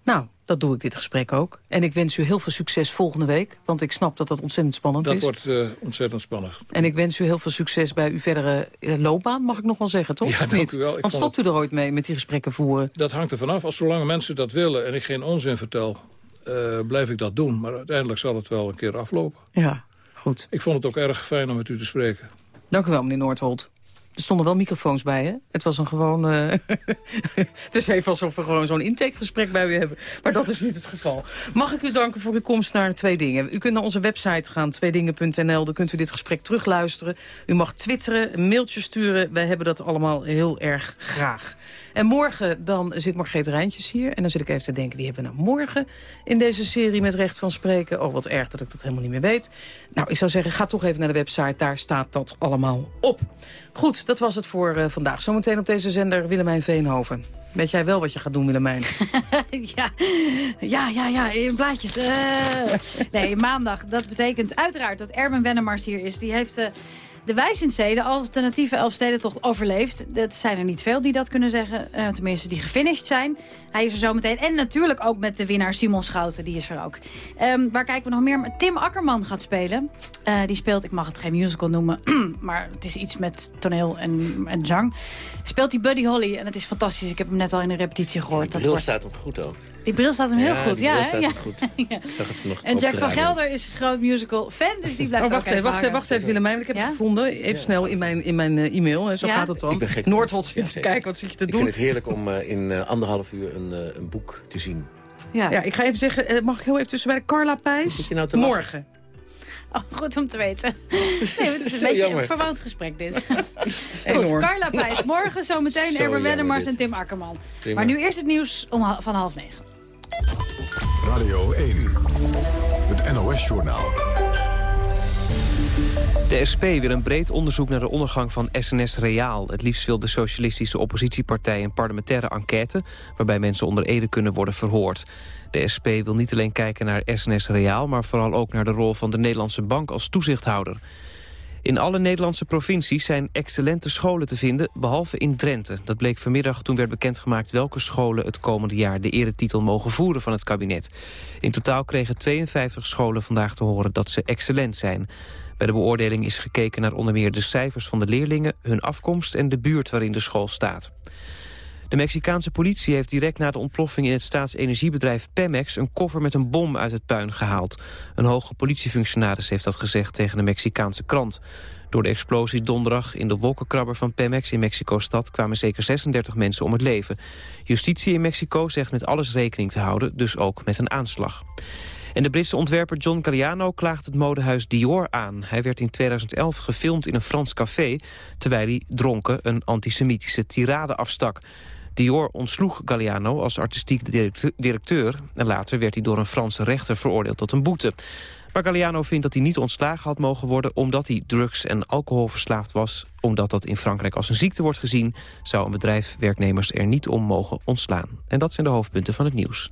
Nou, dat doe ik dit gesprek ook. En ik wens u heel veel succes volgende week. Want ik snap dat dat ontzettend spannend dat is. Dat wordt uh, ontzettend spannend. En ik wens u heel veel succes bij uw verdere uh, loopbaan, mag ik nog wel zeggen, toch? Ja, u wel. Ik want stopt u er ooit mee met die gesprekken voeren? Dat hangt er vanaf. Als zolang mensen dat willen en ik geen onzin vertel... Uh, blijf ik dat doen. Maar uiteindelijk zal het wel een keer aflopen. Ja, goed. Ik vond het ook erg fijn om met u te spreken. Dank u wel, meneer Noordholt. Er stonden wel microfoons bij, hè? Het was een gewoon... Uh... [LAUGHS] het is even alsof we gewoon zo'n intakegesprek bij u hebben. Maar dat is niet het geval. Mag ik u danken voor uw komst naar Twee Dingen. U kunt naar onze website gaan, tweedingen.nl. Daar kunt u dit gesprek terugluisteren. U mag twitteren, een mailtje sturen. Wij hebben dat allemaal heel erg graag. En morgen dan zit Margreet Rijntjes hier. En dan zit ik even te denken, wie hebben we nou morgen in deze serie met recht van spreken? Oh, wat erg dat ik dat helemaal niet meer weet. Nou, ik zou zeggen, ga toch even naar de website. Daar staat dat allemaal op. Goed, dat was het voor uh, vandaag. Zometeen op deze zender Willemijn Veenhoven. Weet jij wel wat je gaat doen, Willemijn? [LAUGHS] ja, ja, ja, ja, in blaadjes. Uh. nee, maandag. Dat betekent uiteraard dat Erben Wennemars hier is. Die heeft... Uh, De Wijzenzee, de alternatieve Elfstedentocht, overleeft. Dat zijn er niet veel die dat kunnen zeggen. Uh, tenminste, die gefinished zijn. Hij is er zo meteen. En natuurlijk ook met de winnaar Simon Schouten, die is er ook. Um, waar kijken we nog meer? Tim Akkerman gaat spelen. Uh, die speelt, ik mag het geen musical noemen, [CLEARS THROAT] maar het is iets met toneel en, en zang. Speelt die Buddy Holly en het is fantastisch. Ik heb hem net al in een repetitie gehoord. Die bril staat hem goed ook. Die bril staat hem heel ja, goed. Ja, staat ja. goed. [LAUGHS] ja. Zag het nog En Jack van Gelder is een groot musical fan, dus die blijft oh, wacht ook even, wacht even, wacht even Willemijn. Ik heb Ja? het gevonden. Even snel in mijn, in mijn uh, e-mail. Hè. Zo Ja? gaat het dan. Ik ben gek. Noordholt zit Ja, te kijken. Wat zit je te Ik doen? vind het heerlijk om uh, in uh, anderhalf uur een, uh, een boek te zien. Ja. Ja, ik ga even zeggen, uh, mag ik heel even tussenbij. Carla Pijs, nou te lachen? morgen. Oh, goed om te weten. [LAUGHS] Nee, het is een [LAUGHS] Zo beetje jammer. een verwoond gesprek dit. Enorm. Goed, Carla Pijs. Morgen zometeen Zo Erwin Wennemars en Tim Akkerman. Prima. Maar nu eerst het nieuws om, van half negen. Radio 1. Het NOS-journaal. De SP wil een breed onderzoek naar de ondergang van SNS Reaal. Het liefst wil de socialistische oppositiepartij een parlementaire enquête... waarbij mensen onder ede kunnen worden verhoord. De SP wil niet alleen kijken naar SNS Reaal... maar vooral ook naar de rol van de Nederlandse Bank als toezichthouder. In alle Nederlandse provincies zijn excellente scholen te vinden, behalve in Drenthe. Dat bleek vanmiddag toen werd bekendgemaakt welke scholen het komende jaar de eretitel mogen voeren van het kabinet. In totaal kregen 52 scholen vandaag te horen dat ze excellent zijn. Bij de beoordeling is gekeken naar onder meer de cijfers van de leerlingen, hun afkomst en de buurt waarin de school staat. De Mexicaanse politie heeft direct na de ontploffing in het staatsenergiebedrijf Pemex een koffer met een bom uit het puin gehaald. Een hoge politiefunctionaris heeft dat gezegd tegen de Mexicaanse krant. Door de explosie donderdag in de wolkenkrabber van Pemex in Mexico-stad kwamen zeker 36 mensen om het leven. Justitie in Mexico zegt met alles rekening te houden, dus ook met een aanslag. En de Britse ontwerper John Galliano klaagt het modehuis Dior aan. Hij werd in 2011 gefilmd in een Frans café... terwijl hij dronken een antisemitische tirade afstak. Dior ontsloeg Galliano als artistiek directe- directeur... en later werd hij door een Franse rechter veroordeeld tot een boete. Maar Galliano vindt dat hij niet ontslagen had mogen worden... omdat hij drugs- en alcoholverslaafd was. Omdat dat in Frankrijk als een ziekte wordt gezien... zou een bedrijf werknemers er niet om mogen ontslaan. En dat zijn de hoofdpunten van het nieuws.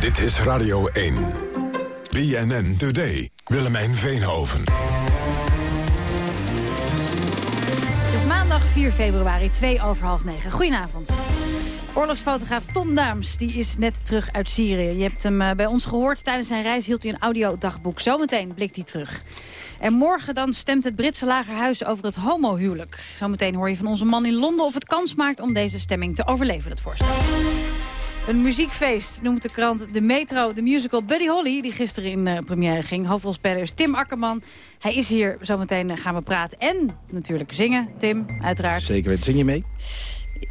Dit is Radio 1. BNN Today. Willemijn Veenhoven. 4 februari, 2 over half 9. Goedenavond. Oorlogsfotograaf Tom Daams die is net terug uit Syrië. Je hebt hem eh, bij ons gehoord. Tijdens zijn reis hield hij een audiodagboek. Zometeen blikt hij terug. En morgen dan stemt het Britse lagerhuis over het homohuwelijk. Zometeen hoor je van onze man in Londen of het kans maakt om deze stemming te overleven, het voorstel. Een muziekfeest noemt de krant De Metro, de musical Buddy Holly... die gisteren in uh, première ging. Hoofdrolspeler is Tim Akkerman. Hij is hier, zometeen uh, gaan we praten en natuurlijk zingen. Tim, uiteraard. Zeker weten. Zing je mee?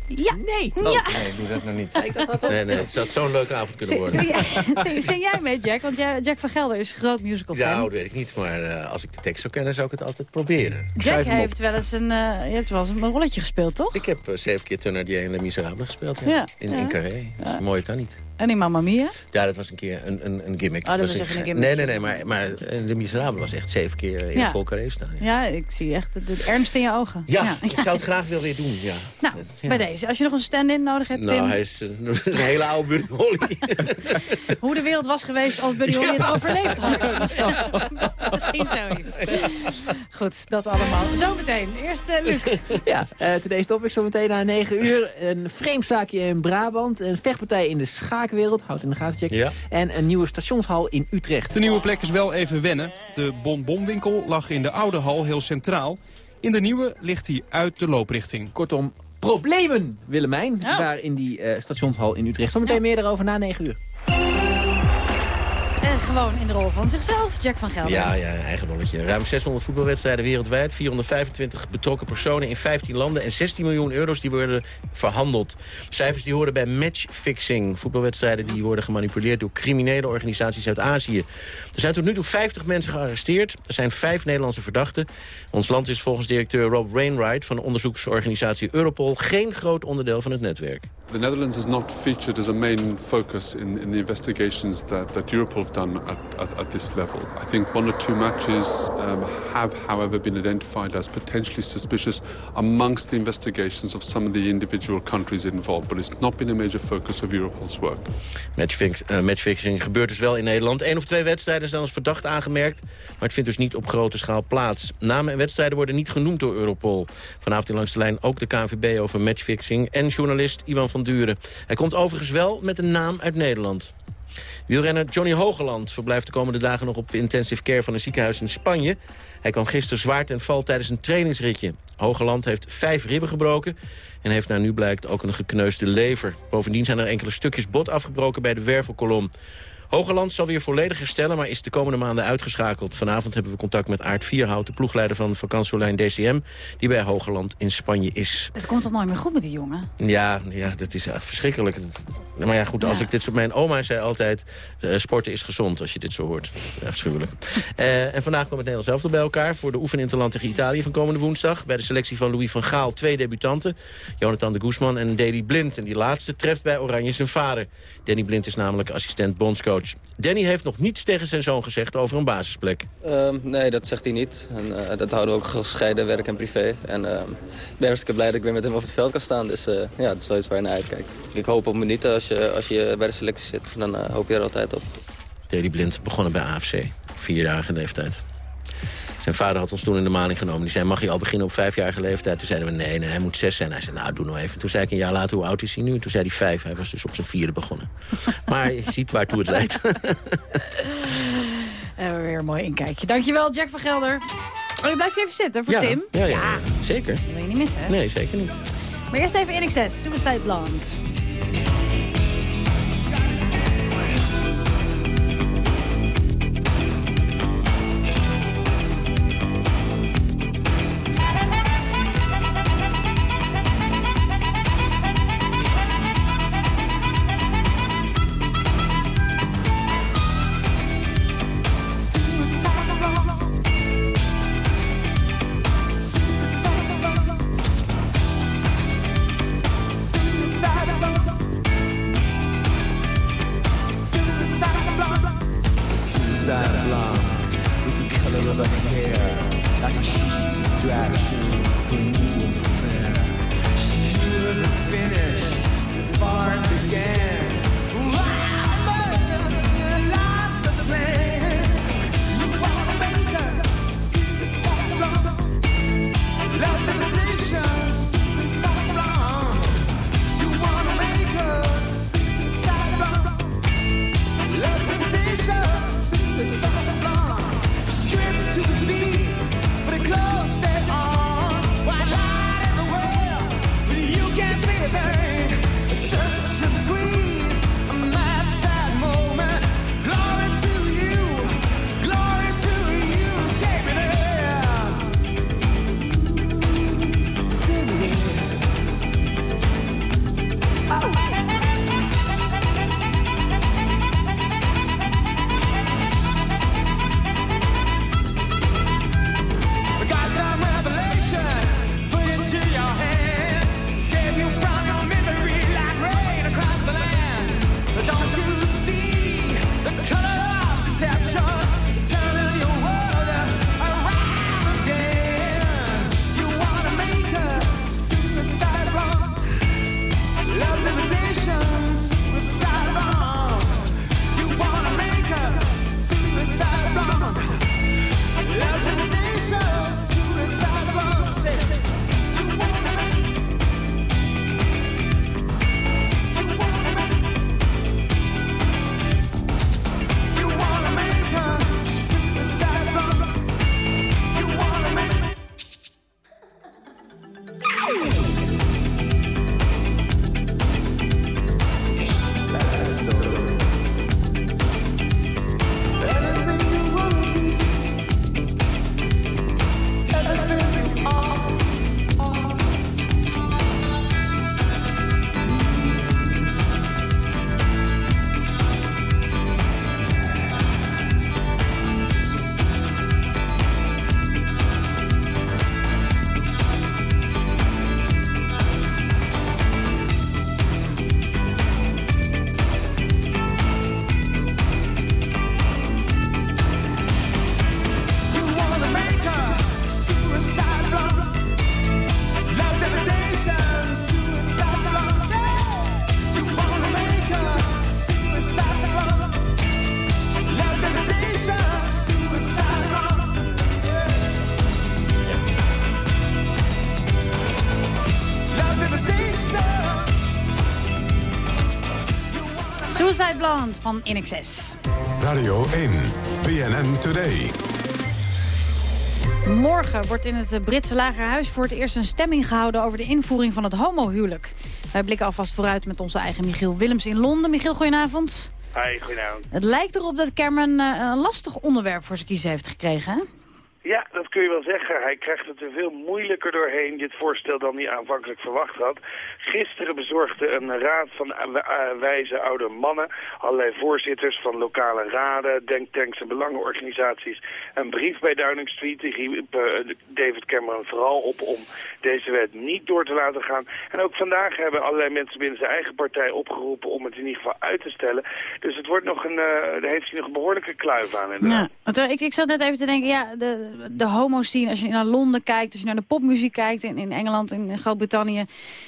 Ja. Nee. Ja. Oh, nee, doe dat nou niet. Nee, nee, het zou zo'n leuke avond kunnen worden. zing, jij, [LAUGHS] zing, zing jij mee, Jack? Want jij, Jack van Gelder is een groot musical fan. Ja, dat weet ik niet. Maar uh, als ik de tekst zou kennen, zou ik het altijd proberen. Jack heeft wel eens een, uh, je hebt wel eens een rolletje gespeeld, toch? Ik heb uh, zeven keer Thénardier en Les Miserables gespeeld. Ja. Ja, in, ja. in Carré. Dus Ja. mooier kan niet. En in Mamma Mia? Ja, dat was een keer een, een, een gimmick. Oh, dat was even een gimmick. Nee, nee, nee. Maar, maar uh, Les Miserables was echt zeven keer in Ja. staan. Ja. Ja, ik zie echt de, de ernst in je ogen. Ja, ik zou het graag wel weer doen, ja. Nou, Ja. bij deze. Als je nog een stand-in nodig hebt, Nou, Tim. hij is een, [LAUGHS] een hele oude Buddy Holly. [LAUGHS] Hoe de wereld was geweest als Buddy Holly het overleefd had. Misschien, [LAUGHS] misschien zoiets. Goed, dat allemaal. Zometeen. Eerst uh, Luc. Ja, uh, Today's Topic zo meteen na 9 uur. Een framezaakje in Brabant. Een vechtpartij in de schaakwereld. Houd in de gaten, check. Ja. En een nieuwe stationshal in Utrecht. De nieuwe plek is wel even wennen. De bonbonwinkel lag in de oude hal heel centraal. In de nieuwe ligt hij uit de looprichting. Kortom, problemen, Willemijn. Oh. Daar in die uh, stationshal in Utrecht. Zometeen meer daarover na 9 uur. Gewoon in de rol van zichzelf, Jack van Gelder. Ja, ja, eigen rolletje. Ruim 600 voetbalwedstrijden wereldwijd. 425 betrokken personen in 15 landen. En 16 miljoen euro's die worden verhandeld. Cijfers die horen bij matchfixing. Voetbalwedstrijden die worden gemanipuleerd door criminele organisaties uit Azië. Er zijn tot nu toe 50 mensen gearresteerd. Er zijn vijf Nederlandse verdachten. Ons land is volgens directeur Rob Wainwright van de onderzoeksorganisatie Europol... geen groot onderdeel van het netwerk. The Netherlands is not featured as a main focus in, in the investigations that, that Europol have done. at, at, at this level. I think one or two matches um, have, however, been identified as potentially suspicious amongst the investigations of some of the individual countries involved, but it's not been a major focus of Europol's work. Matchfix, matchfixing gebeurt dus wel in Nederland. Eén of twee wedstrijden zijn als verdacht aangemerkt, maar het vindt dus niet op grote schaal plaats. Namen en wedstrijden worden niet genoemd door Europol. Vanavond in langs de lijn ook de KNVB over matchfixing en journalist Ivan Duren. Hij komt overigens wel met een naam uit Nederland. Wielrenner Johnny Hogeland verblijft de komende dagen nog op intensive care van een ziekenhuis in Spanje. Hij kwam gisteren zwaar ten val tijdens een trainingsritje. Hogeland heeft vijf ribben gebroken en heeft naar nu blijkt ook een gekneusde lever. Bovendien zijn er enkele stukjes bot afgebroken bij de wervelkolom. Hogeland zal weer volledig herstellen, maar is de komende maanden uitgeschakeld. Vanavond hebben we contact met Aart Vierhout, de ploegleider van vakantielijn DCM... die bij Hogeland in Spanje is. Het komt toch nooit meer goed met die jongen? Ja, ja dat is echt verschrikkelijk. Maar ja, goed, als ik dit zo... Mijn oma zei altijd, uh, sporten is gezond, als je dit zo hoort. Ja, afschuwelijk. Uh, [LAUGHS] en vandaag kwam het Nederlands elftal bij elkaar... voor de oefeninterland tegen Italië van komende woensdag. Bij de selectie van Louis van Gaal twee debutanten. Jonathan de Guzman en Danny Blind. En die laatste treft bij Oranje zijn vader. Danny Blind is namelijk assistent bondscoach. Danny heeft nog niets tegen zijn zoon gezegd over een basisplek. Uh, nee, dat zegt hij niet. En, uh, dat houden we ook gescheiden, werk en privé. En uh, ik ben hartstikke blij dat ik weer met hem op het veld kan staan. Dus ja, dat is wel iets waar je naar uitkijkt. Ik hoop op minuten. Als je, als je bij de selectie zit, dan hoop je er altijd op. Danny Blind begonnen bij AFC. Vierjarige leeftijd. Zijn vader had ons toen in de maling genomen. Die zei, mag je al beginnen op vijfjarige leeftijd? Toen zeiden we, nee, nee, hij moet zes zijn. Hij zei, nou, doe nou even. Toen zei ik een jaar later, hoe oud is hij nu? Toen zei hij vijf. Hij was dus op zijn vierde begonnen. [LAUGHS] maar je ziet waartoe het leidt. [LAUGHS] uh, weer een mooi inkijkje. Dankjewel, Jack van Gelder. Oh, je blijft even zitten voor ja, Tim? Ja, ja, ja, zeker. Dat wil je niet missen, hè? Nee, zeker niet. Maar eerst even in excess, Suicide Blonde. Van InXS. Radio 1, BNN Today. Morgen wordt in het Britse Lagerhuis voor het eerst een stemming gehouden over de invoering van het homohuwelijk. Wij blikken alvast vooruit met onze eigen Michiel Willems in Londen. Michiel, goedenavond. Hi, goedenavond. Het lijkt erop dat Cameron uh, een lastig onderwerp voor zijn kiezen heeft gekregen, hè? Kun je wel zeggen. Hij krijgt het er veel moeilijker doorheen, dit voorstel, dan hij aanvankelijk verwacht had. Gisteren bezorgde een raad van wijze oude mannen, allerlei voorzitters van lokale raden, denktanks en belangenorganisaties, een brief bij Downing Street. Die riep uh, David Cameron vooral op om deze wet niet door te laten gaan. En ook vandaag hebben allerlei mensen binnen zijn eigen partij opgeroepen om het in ieder geval uit te stellen. Dus het wordt nog een, uh, daar heeft hij nog een behoorlijke kluif aan. Ja, want, uh, ik, ik zat net even te denken, ja, de, de als je naar Londen kijkt, als je naar de popmuziek kijkt in, in Engeland en in Groot-Brittannië,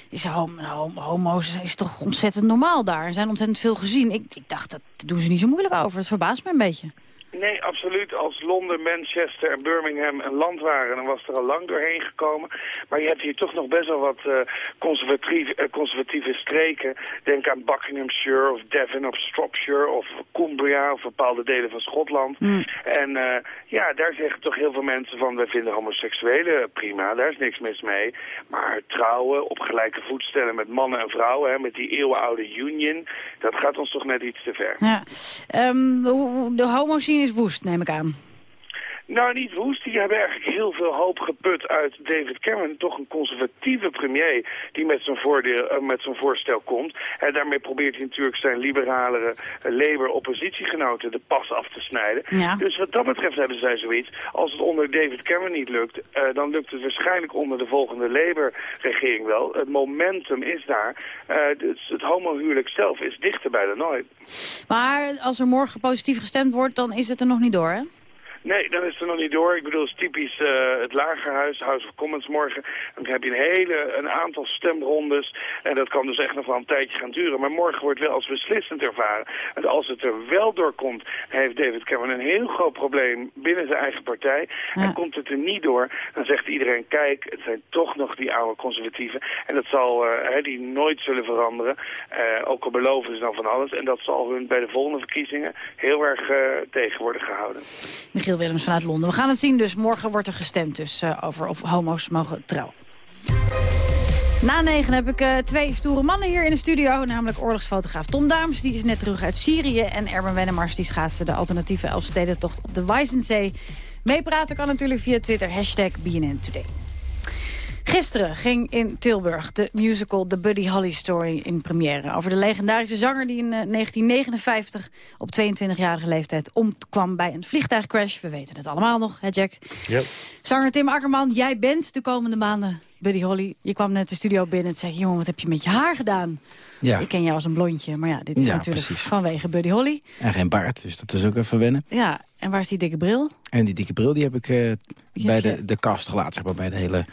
is homo, homo, homo's is toch ontzettend normaal daar. Er zijn ontzettend veel gezien. Ik, ik dacht, dat doen ze niet zo moeilijk over. Het verbaast me een beetje. Nee, absoluut. Als Londen, Manchester en Birmingham een land waren, dan was er al lang doorheen gekomen. Maar je hebt hier toch nog best wel wat uh, conservatief, uh, conservatieve streken. Denk aan Buckinghamshire of Devon of Shropshire of Cumbria of bepaalde delen van Schotland. Mm. En uh, ja, daar zeggen toch heel veel mensen van, we vinden homoseksuelen prima, daar is niks mis mee. Maar trouwen, op gelijke voet stellen met mannen en vrouwen, hè, met die eeuwenoude union, dat gaat ons toch net iets te ver. Ja. Um, de homo-scene is woest, neem ik aan. Nou, niet woest. Die hebben eigenlijk heel veel hoop geput uit David Cameron. Toch een conservatieve premier die met zijn, voordeel, uh, met zijn voorstel komt. En daarmee probeert hij natuurlijk zijn liberalere uh, Labour-oppositiegenoten de pas af te snijden. Ja. Dus wat dat betreft hebben zij zoiets. Als het onder David Cameron niet lukt, uh, dan lukt het waarschijnlijk onder de volgende Labour-regering wel. Het momentum is daar. Dus het homohuwelijk zelf is dichter bij dan nooit. Maar als er morgen positief gestemd wordt, dan is het er nog niet door, hè? Nee, dan is het nog niet door. Ik bedoel, het is typisch uh, het lagerhuis, House of Commons morgen. Dan heb je een hele, een aantal stemrondes. En dat kan dus echt nog wel een tijdje gaan duren. Maar morgen wordt wel als beslissend ervaren. En als het er wel door komt, heeft David Cameron een heel groot probleem binnen zijn eigen partij. Ja. En komt het er niet door, dan zegt iedereen, kijk, het zijn toch nog die oude conservatieven. En dat zal, uh, die nooit zullen veranderen. Uh, ook al beloven ze dan van alles. En dat zal hun bij de volgende verkiezingen heel erg tegen worden gehouden. Michiel Willems vanuit Londen. We gaan het zien, dus morgen wordt er gestemd dus, uh, over of homo's mogen trouwen. Na negen heb ik uh, twee stoere mannen hier in de studio. Namelijk oorlogsfotograaf Tom Daams, die is net terug uit Syrië. En Erben Wennemars, die schaatsen de alternatieve Elfstedentocht op de Weissensee. Meepraten kan natuurlijk via Twitter, hashtag BNN Today. Gisteren ging in Tilburg de musical The Buddy Holly Story in première. Over de legendarische zanger die in 1959 op 22-jarige leeftijd omkwam bij een vliegtuigcrash. We weten het allemaal nog, hè Jack? Yep. Zanger Tim Akkerman, jij bent de komende maanden Buddy Holly. Je kwam net de studio binnen en zei, jongen, wat heb je met je haar gedaan? Ja. Ik ken jou als een blondje, maar ja, dit is Ja, natuurlijk precies. vanwege Buddy Holly. En geen baard, dus dat is ook even wennen. Ja, en waar is die dikke bril? En die dikke bril die heb ik eh, bij de, de kast gelaten, zeg maar, bij de hele,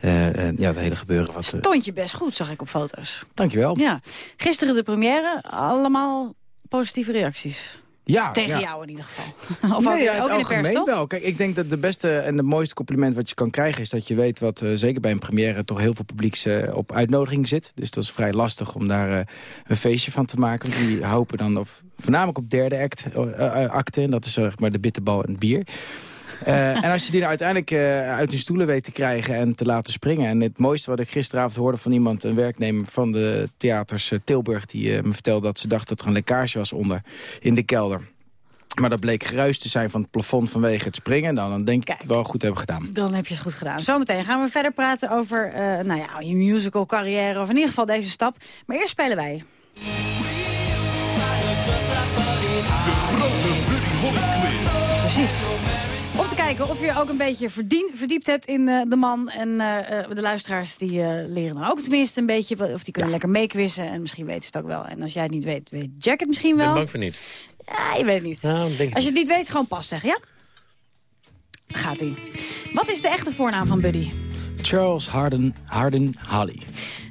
eh, eh, ja, de hele gebeuren. Wat, Stond je best goed, zag ik op foto's. dankjewel. Ja, gisteren de première, allemaal positieve reacties. Ja, Tegen ja. jou in ieder geval. [LAUGHS] Of ook, nee, ja, ook het in de pers, toch? wel. Kijk, ik denk dat de beste en de mooiste compliment wat je kan krijgen... is dat je weet wat, eh, zeker bij een première... toch heel veel publieks eh, op uitnodiging zit. Dus dat is vrij lastig om daar eh, een feestje van te maken. Want die hopen dan op, voornamelijk op derde act, eh, eh, acte. En dat is zeg maar de bitterbal en het bier. Eh, en als je die nou uiteindelijk eh, uit hun stoelen weet te krijgen en te laten springen. En het mooiste wat ik gisteravond hoorde van iemand, een werknemer van de theaters eh, Tilburg... die eh, me vertelde dat ze dacht dat er een lekkage was onder in de kelder. Maar dat bleek geruis te zijn van het plafond vanwege het springen. Nou, dan denk ik wel goed hebben gedaan. Dan heb je het goed gedaan. Zometeen gaan we verder praten over eh, nou ja, je musical carrière. Of in ieder geval deze stap. Maar eerst spelen wij. De grote Buddy Holly quiz. Precies. Om te kijken of je ook een beetje verdien, verdiept hebt in eh, de man. En eh, eh, de luisteraars die eh, leren dan ook tenminste een beetje. Of die kunnen lekker meequizzen. En misschien weten ze het ook wel. En als jij het niet weet, weet Jack het misschien Ik ben wel. bang voor niet. Ja, je weet het niet. Nou, Als je het niet weet, gewoon pas zeggen, ja? Gaat ie. Wat is de echte voornaam van Buddy? Charles Harden, Harden Holly.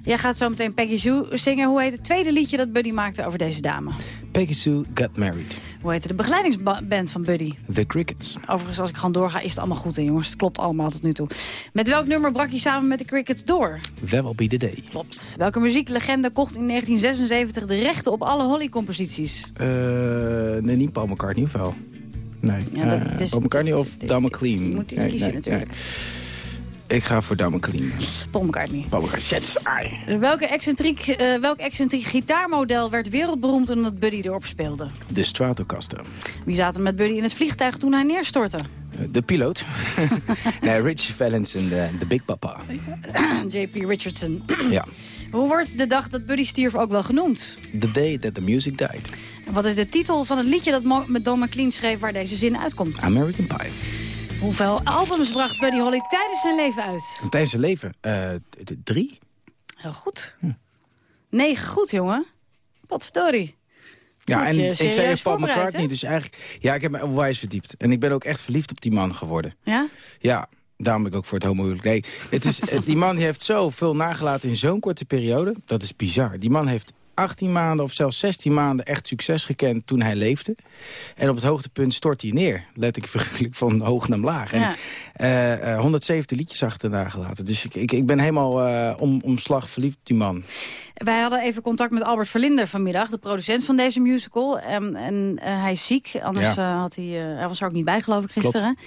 Jij gaat zo meteen Peggy Sue zingen. Hoe heet het tweede liedje dat Buddy maakte over deze dame? Peggy Sue Got Married. Hoe heette de begeleidingsband van Buddy? The Crickets. Overigens, als ik gewoon doorga, is het allemaal goed, hè, jongens. Het klopt allemaal tot nu toe. Met welk nummer brak hij samen met de Crickets door? That will be the day. Klopt. Welke muzieklegende kocht in 1976 de rechten op alle Holly-composities? Uh, nee, niet Paul McCartney, of wel? Nee, Ja, dat- Eh, is- Paul McCartney of Dan McLean? Je moet iets Nee, kiezen nee, natuurlijk. nee. Ik ga voor McLean. Paul McCartney. Paul McCartney. Shit, ai. Welke excentriek, eh, welk excentriek gitaarmodel werd wereldberoemd omdat Buddy erop speelde? De Stratocaster. Wie zaten met Buddy in het vliegtuig toen hij neerstortte? Eh, De piloot. [LAUGHS] nee, Richie Valens en de, de Big Papa. [CLEARS THROAT] J.P. Richardson. Ja. [CLEARS THROAT] Hoe wordt de dag dat Buddy stierf ook wel genoemd? The day that the music died. En wat is de titel van het liedje dat Mo- met Don McLean schreef waar deze zin uitkomt? American Pie. Hoeveel albums bracht Buddy Holly tijdens zijn leven uit? En Tijdens zijn leven. d- drie? Heel goed. Negen goed, jongen. Potverdorie. Ja, en ik zei serieus Paul McCartney, hè? dus eigenlijk... Ja, ik heb me onwijs verdiept. En ik ben ook echt verliefd op die man geworden. Ja? Ja, daarom ben ik ook voor het homohuwelijk. Nee, het is, [LAUGHS] eh, die man die heeft zoveel nagelaten in zo'n korte periode. Dat is bizar. Die man heeft 18 maanden of zelfs 16 maanden echt succes gekend toen hij leefde. En op het hoogtepunt stort hij neer. Letterlijk [LAUGHS] figuurlijk van hoog naar laag. En, Ja. eh, eh, 170 liedjes achterna gelaten. Dus ik, ik, ik ben helemaal eh, om, om slag verliefd op die man. Wij hadden even contact met Albert Verlinde vanmiddag, de producent van deze musical. Ehm, en hij is ziek, anders Ja. had hij, hij was er ook niet bij geloof ik gisteren.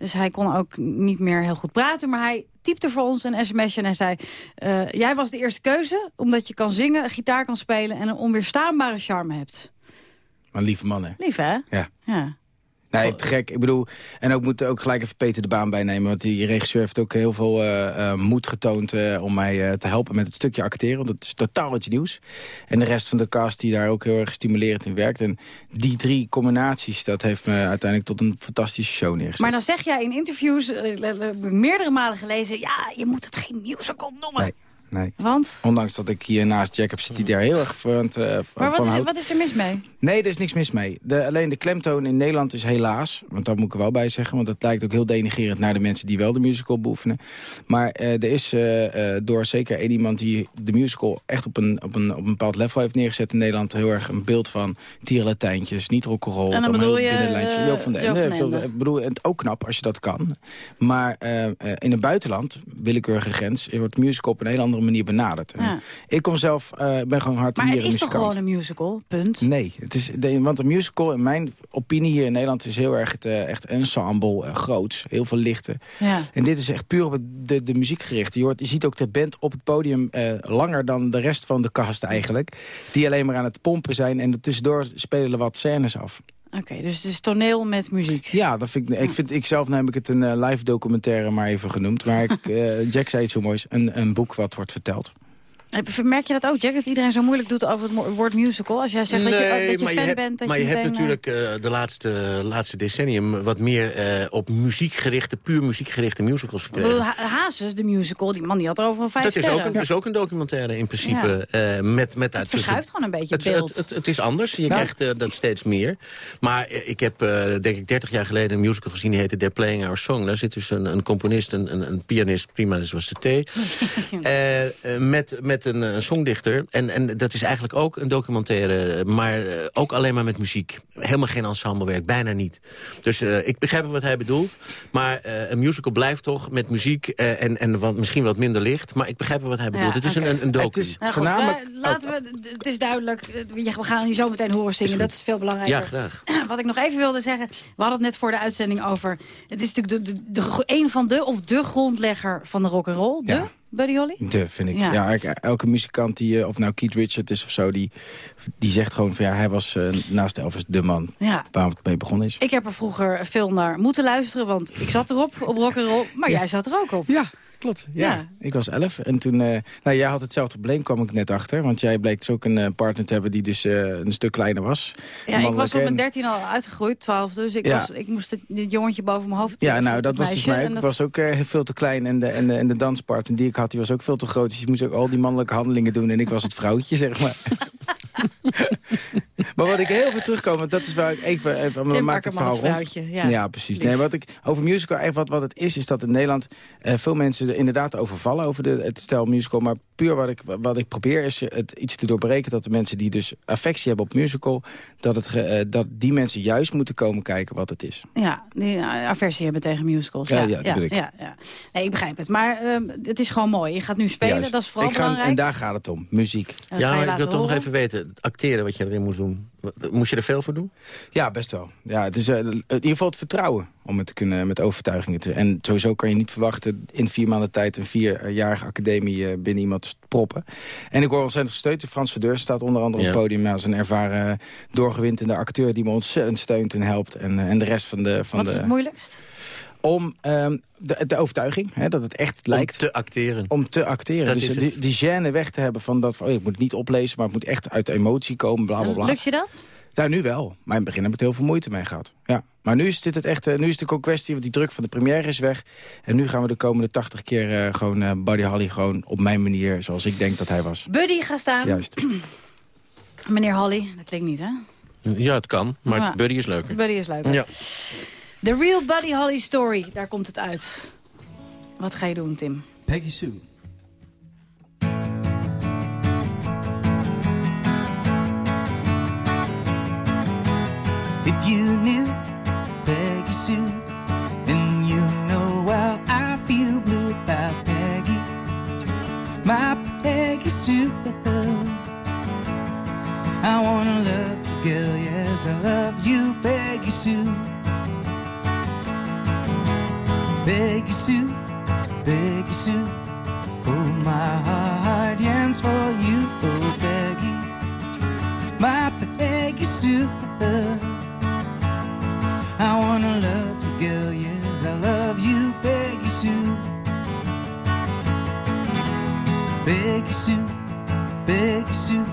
Dus hij kon ook niet meer heel goed praten. Maar hij typte voor ons een sms'je en hij zei... eh, jij was de eerste keuze, omdat je kan zingen, gitaar kan spelen... en een onweerstaanbare charme hebt. Maar een lieve man, hè? Lief, hè? Ja. Ja. Nee, te gek. Ik bedoel, en ook moet ook gelijk even Peter de Baan bijnemen. Want die regisseur heeft ook heel veel eh, eh, moed getoond eh, om mij te helpen met het stukje acteren. Want dat is totaal iets nieuws. En de rest van de cast die daar ook heel erg stimulerend in werkt. En die drie combinaties, dat heeft me uiteindelijk tot een fantastische show neergezet. Maar dan zeg jij in interviews, meerdere malen gelezen... ja, je moet het geen musical noemen. Nee. Nee. Want? Ondanks dat ik hier naast Jack heb, zit hij daar heel erg van, van Maar wat is, er- wat is er mis mee? Nee, er is niks mis mee. De, alleen de klemtoon in Nederland is helaas... want dat moet ik er wel bij zeggen... want dat lijkt ook heel denigerend naar de mensen die wel de musical beoefenen. Maar eh, er is eh, door zeker één iemand die de musical... echt op een, op, een, op een bepaald level heeft neergezet in Nederland... heel erg een beeld van tierenlatijntjes, niet rock'n'roll... En dan bedoel heel je, binnenlijntje. Joop van Joop Ende van ik bedoel, het ook knap als je dat kan. Maar in het buitenland, willekeurige grens... wordt musical op een hele andere manier benaderd. En Ja. Ik kom zelf, eh ben gewoon hard Maar het is toch gewoon een musical, punt? Nee, het is, de, want een musical in mijn opinie hier in Nederland is heel erg het, eh, echt ensemble, eh, groots, heel veel lichten. Ja. En dit is echt puur op de, de muziek gericht. Je, hoort, je ziet ook de band op het podium langer dan de rest van de cast eigenlijk. Die alleen maar aan het pompen zijn en er tussendoor spelen er wat scènes af. Oké, dus het is toneel met muziek. Ja, dat vind ik, ik, vind, ik zelf heb ik het een eh, live documentaire maar even genoemd. Maar ik, [LAUGHS] eh, Jack zei het zo moois, een, een boek wat wordt verteld. Heb- Merk je dat ook, Jack, dat iedereen zo moeilijk doet over het woord musical? Als jij zegt dat je, dat je fan je hebt, bent, dat maar je, je, hebt meteen, natuurlijk eh, de laatste, laatste decennium wat meer eh, op muziekgerichte, puur muziekgerichte musicals gekregen. Ha- Hazes, de musical, die man die had er over vijf Dat is ook, sterren. een, dat is ook een documentaire in principe. eh, met, met Het verschuift gewoon een beetje het het, beeld. het, het, het is anders. Je krijgt eh, dat steeds meer. Maar eh, ik heb, eh, denk ik, 30 jaar geleden een musical gezien... die heette They're Playing Our Song. Daar zit dus een, een componist, een, een, een pianist, prima, dat was de T... eh, eh, met, met een, een songdichter. En, en dat is eigenlijk ook een documentaire... maar eh, ook alleen maar met muziek. Helemaal geen ensemblewerk, bijna niet. Dus eh, ik begrijp wat hij bedoelt. Maar eh, een musical blijft toch met muziek... eh, en, en wat, misschien wat minder licht. Maar ik begrijp wat hij bedoelt. Ja, het is een, een docu. Het is Nou goed, voornamelijk... we- laten we, het is duidelijk, eh, we gaan je zo meteen horen zingen, dat is veel belangrijker. Ja, graag. [CLEARS THROAT] Wat ik nog even wilde zeggen, we hadden het net voor de uitzending over... het is natuurlijk de, de, de, een van de, of de grondlegger van de rock'n'roll. De, Ja. Buddy Holly? De, vind ik. Ja. Elke muzikant, die, eh, of nou Keith Richards is of zo... die, die zegt gewoon van ja, hij was eh, naast Elvis de man Ja. waar het mee begonnen is. Ik heb er vroeger veel naar moeten luisteren, want ik zat erop, op rock'n'roll. Maar jij zat er ook op. Ja, klopt. Ja. Ja. Ik was elf en toen... eh, nou, jij had hetzelfde probleem, kwam ik net achter. Want jij bleek dus ook een eh, partner te hebben die dus eh, een stuk kleiner was. Ja, ik was op mijn en- 13 al uitgegroeid, 12. Dus ik, Ja. was, ik moest het, dit jongetje boven mijn hoofd Ja, nou, dat was dus mij. Ik dat- was ook veel te klein en de, en, de, en de danspartner die ik had, die was ook veel te groot. Dus je moest ook al die mannelijke handelingen doen en ik was het vrouwtje, zeg maar. [LAUGHS] Maar wat ik heel veel terugkom, want dat is waar ik even... even Tim maakt het verhaal Akkermans rond. vrouwtje, ja. precies. Lief. Nee, wat ik over musical, even wat, wat het is, is dat in Nederland eh, veel mensen er inderdaad overvallen over de, het stel musical. Maar puur wat ik, wat ik probeer is het iets te doorbreken dat de mensen die dus affectie hebben op musical, dat, het, eh, dat die mensen juist moeten komen kijken wat het is. Ja, die uh, aversie hebben tegen musicals. Ja, Ja, ja, dat ja, ik. ja, ja. Nee, ik begrijp het. Maar ehm, het is gewoon mooi. Je gaat nu spelen, Juist. dat is vooral ik ga, belangrijk. En daar gaat het om, muziek. Ja, maar ik wil toch nog even weten, acteren wat je erin moest doen. Moest je er veel voor doen? Ja, best wel. Ja, het is eh, in ieder geval het vertrouwen om het te kunnen met overtuigingen te. En sowieso kan je niet verwachten in vier maanden tijd een vierjarige academie eh, binnen iemand te proppen. En ik word ontzettend gesteund. Frans Verdeur staat onder andere op het podium als een ervaren doorgewinterde acteur die me ontzettend steunt en helpt. En, eh, en de rest van de. Van Wat de, is het moeilijkst? Om ehm, de, de overtuiging, hè, dat het echt lijkt. te acteren. Om te acteren. Dat dus is die, die gêne weg te hebben van dat van, oh, ik moet het niet oplezen, maar het moet echt uit de emotie komen, bla bla bla. Lukt je dat? Ja, nu wel. Maar in het begin heb ik er heel veel moeite mee gehad. Ja. Maar nu is dit het echt, eh, nu is het ook een kwestie, want die druk van de première is weg. En nu gaan we de komende 80 keer eh, gewoon eh, Buddy Holly gewoon op mijn manier, zoals ik denk dat hij was. Buddy, ga staan. Juist. [CLEARS THROAT] Meneer Holly, dat klinkt niet, hè? Ja, het kan, maar Ja. Buddy is leuker. Buddy is leuk. Ja. The Real Buddy Holly Story, daar komt het uit. Wat ga je doen, Tim? Peggy Sue. If you knew Peggy Sue, then you know how I feel blue about Peggy. My Peggy Sue. I wanna love you, girl, yes, I love you, Peggy Sue. Peggy Sue, Peggy Sue. Oh, my heart yearns for you, oh, Peggy. My Peggy Sue. I wanna love you, girl, yes, I love you, Peggy Sue. Peggy Sue, Peggy Sue,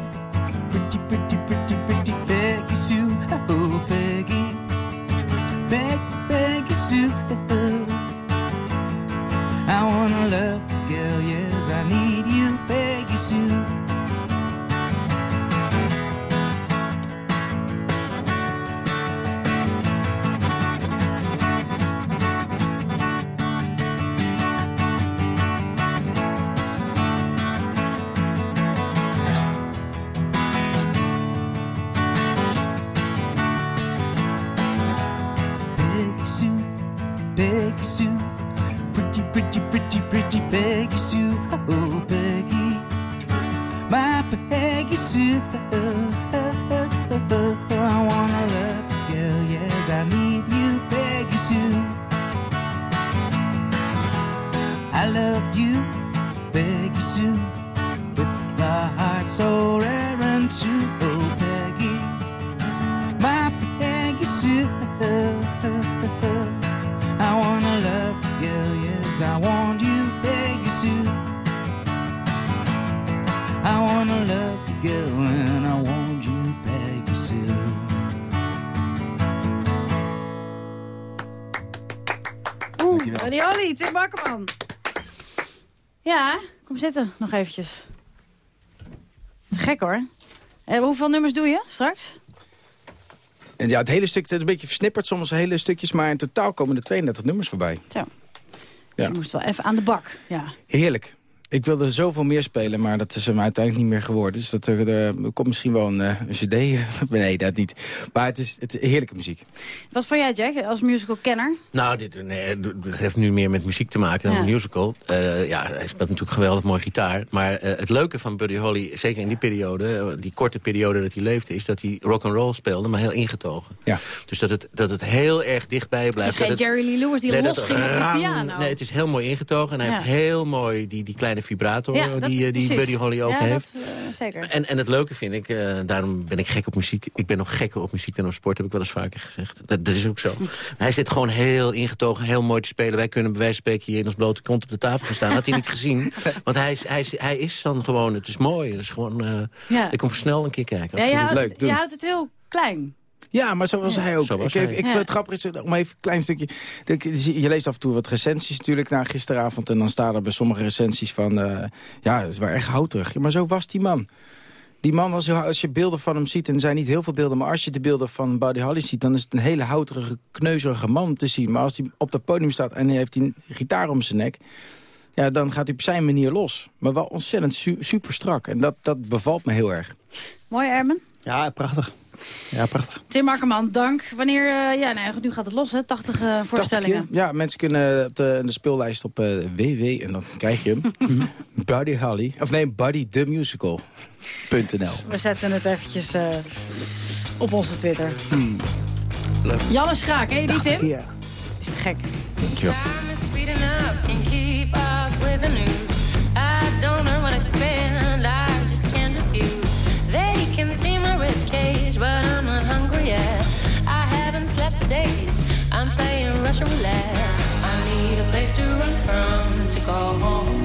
kom zitten, nog eventjes. Gek hoor. Eh, hoeveel nummers doe je straks? En ja, het hele stuk het is een beetje versnipperd, soms hele stukjes, maar in totaal komen er 32 nummers voorbij. Zo. Ja. Je moest wel even aan de bak. Ja. Heerlijk. Ik wilde zoveel meer spelen, maar dat is hem uiteindelijk niet meer geworden. Dus dat, er, er komt misschien wel een, eh, een cd. [LAUGHS] nee, dat niet. Maar het is, het is heerlijke muziek. Wat vond jij, Jack, als musical-kenner? Nou, dit nee, het heeft nu meer met muziek te maken dan Ja. een musical. Eh, ja, hij speelt natuurlijk geweldig mooi gitaar. Maar eh, het leuke van Buddy Holly, zeker in die periode... eh, die korte periode dat hij leefde... is dat hij rock and roll speelde, maar heel ingetogen. Ja. Dus dat het, dat het heel erg dichtbij Het blijft. is geen dat het- Jerry Lee Lewis die losging op de piano. Nee, het is heel mooi ingetogen. En hij Ja. heeft heel mooi die, die kleine vibrator Ja, dat- die, eh, die. Buddy Holly ook ja, heeft. Dat, eh, zeker. En, en het leuke vind ik, eh, daarom ben ik gek op muziek. Ik ben nog gekker op muziek dan op sport, heb ik wel eens vaker gezegd. Dat, dat is ook zo. [LAUGHS] Hij zit gewoon heel ingetogen, heel mooi te spelen. Wij kunnen bij wijze van spreken hier in ons blote kont op de tafel gaan staan. Had hij niet gezien. [LAUGHS] Want hij is, hij, is, hij is dan gewoon, het is mooi. Het is gewoon, eh, Ja. Ik kom snel een keer kijken. Ja, je, houdt, je houdt het heel klein. Ja, maar zo was Ja. hij ook. Was ik, hij. ik Ja. vind het grappig, is, om even een klein stukje... Je leest af en toe wat recensies natuurlijk na gisteravond... en dan staan er bij sommige recensies van... eh, ja, het was echt houterig. Maar zo was die man. Die man was, als je beelden van hem ziet, en er zijn niet heel veel beelden... maar als je de beelden van Buddy Holly ziet... dan is het een hele houterige, kneuzerige man te zien. Maar als hij op dat podium staat en hij heeft een gitaar om zijn nek... Ja, dan gaat hij op zijn manier los. Maar wel ontzettend su- super strak. En dat, dat bevalt me heel erg. Mooi, Erben. Ja, prachtig. Ja, prachtig. Tim Akkerman, dank. Wanneer, eh, ja, nee, nu gaat het los, hè? 80 eh, voorstellingen. 80 keer. Ja, mensen kunnen op de, de speellijst op eh, www, en dan krijg je hem, Buddy Holly, of nee, Buddy the Musical.nl. We zetten het eventjes eh, op onze Twitter. Hmm. Janne Schaak, ken je die, Tim? keer. Is te gek. Dankjewel. I need a place to run from to go home.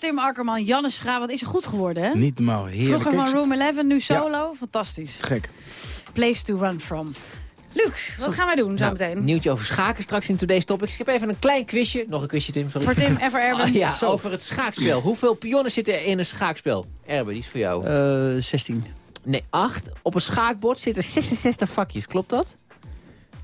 Tim Akkerman. Janne Schaak, wat is er goed geworden, hè? Niet normaal, heerlijk. Vroeger van Room 11, nu solo. Fantastisch. Gek. Place to run from. Luc, wat gaan wij doen zo Nou, meteen? Nieuwtje over schaken straks in Today's Topics. Ik heb even een klein quizje. Nog een quizje, Tim. Sorry. Voor Tim en voor [LAUGHS] Erben. Ah, ja, Zo. over het schaakspel. Hoeveel pionnen zitten er in een schaakspel? Erben, die is voor jou. Eh 16. Nee, 8. Op een schaakbord zitten 66 vakjes. Klopt dat?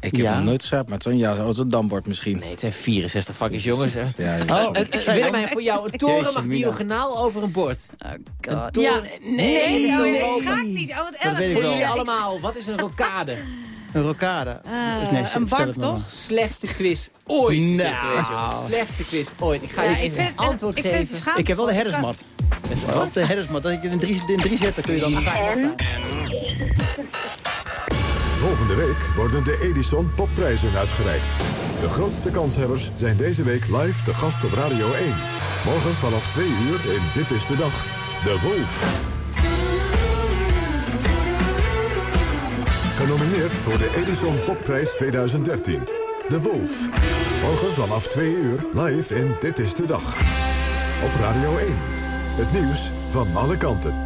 Ik heb Ja. nog nooit geschaad, maar zo'n ja, als een dambord misschien. Nee, het zijn 64 vakjes, jongens. hè. Ja, ja. Oh, Eh, eh, Willemijn, voor jou. Een toren Jeetje, mag diagonaal over een bord. Oh, Een God. toren- Ja. Nee, Nee, nee, schaak niet. Oh, wat Dat erg. weet ik Voor wel. jullie allemaal, wat is een rokade? Een rokade. Eh, Nee, een bank, toch? Slechtste quiz ooit. Nou. Slechtste quiz ooit. Ik ga Ja, je ik een vind het- antwoord ik vind het geven. Ik heb wel de herdersmat. Wat de herdersmat. In drie, in drie zet, dan kun je dan... [LAUGHS] Volgende week worden de Edison Popprijzen uitgereikt. De grootste kanshebbers zijn deze week live te gast op Radio 1. Morgen vanaf 2 uur in Dit is de Dag. De Wolf. Genomineerd voor de Edison Popprijs 2013. De Wolf. Morgen vanaf 2 uur live in Dit is de Dag. Op Radio 1. Het nieuws van alle kanten.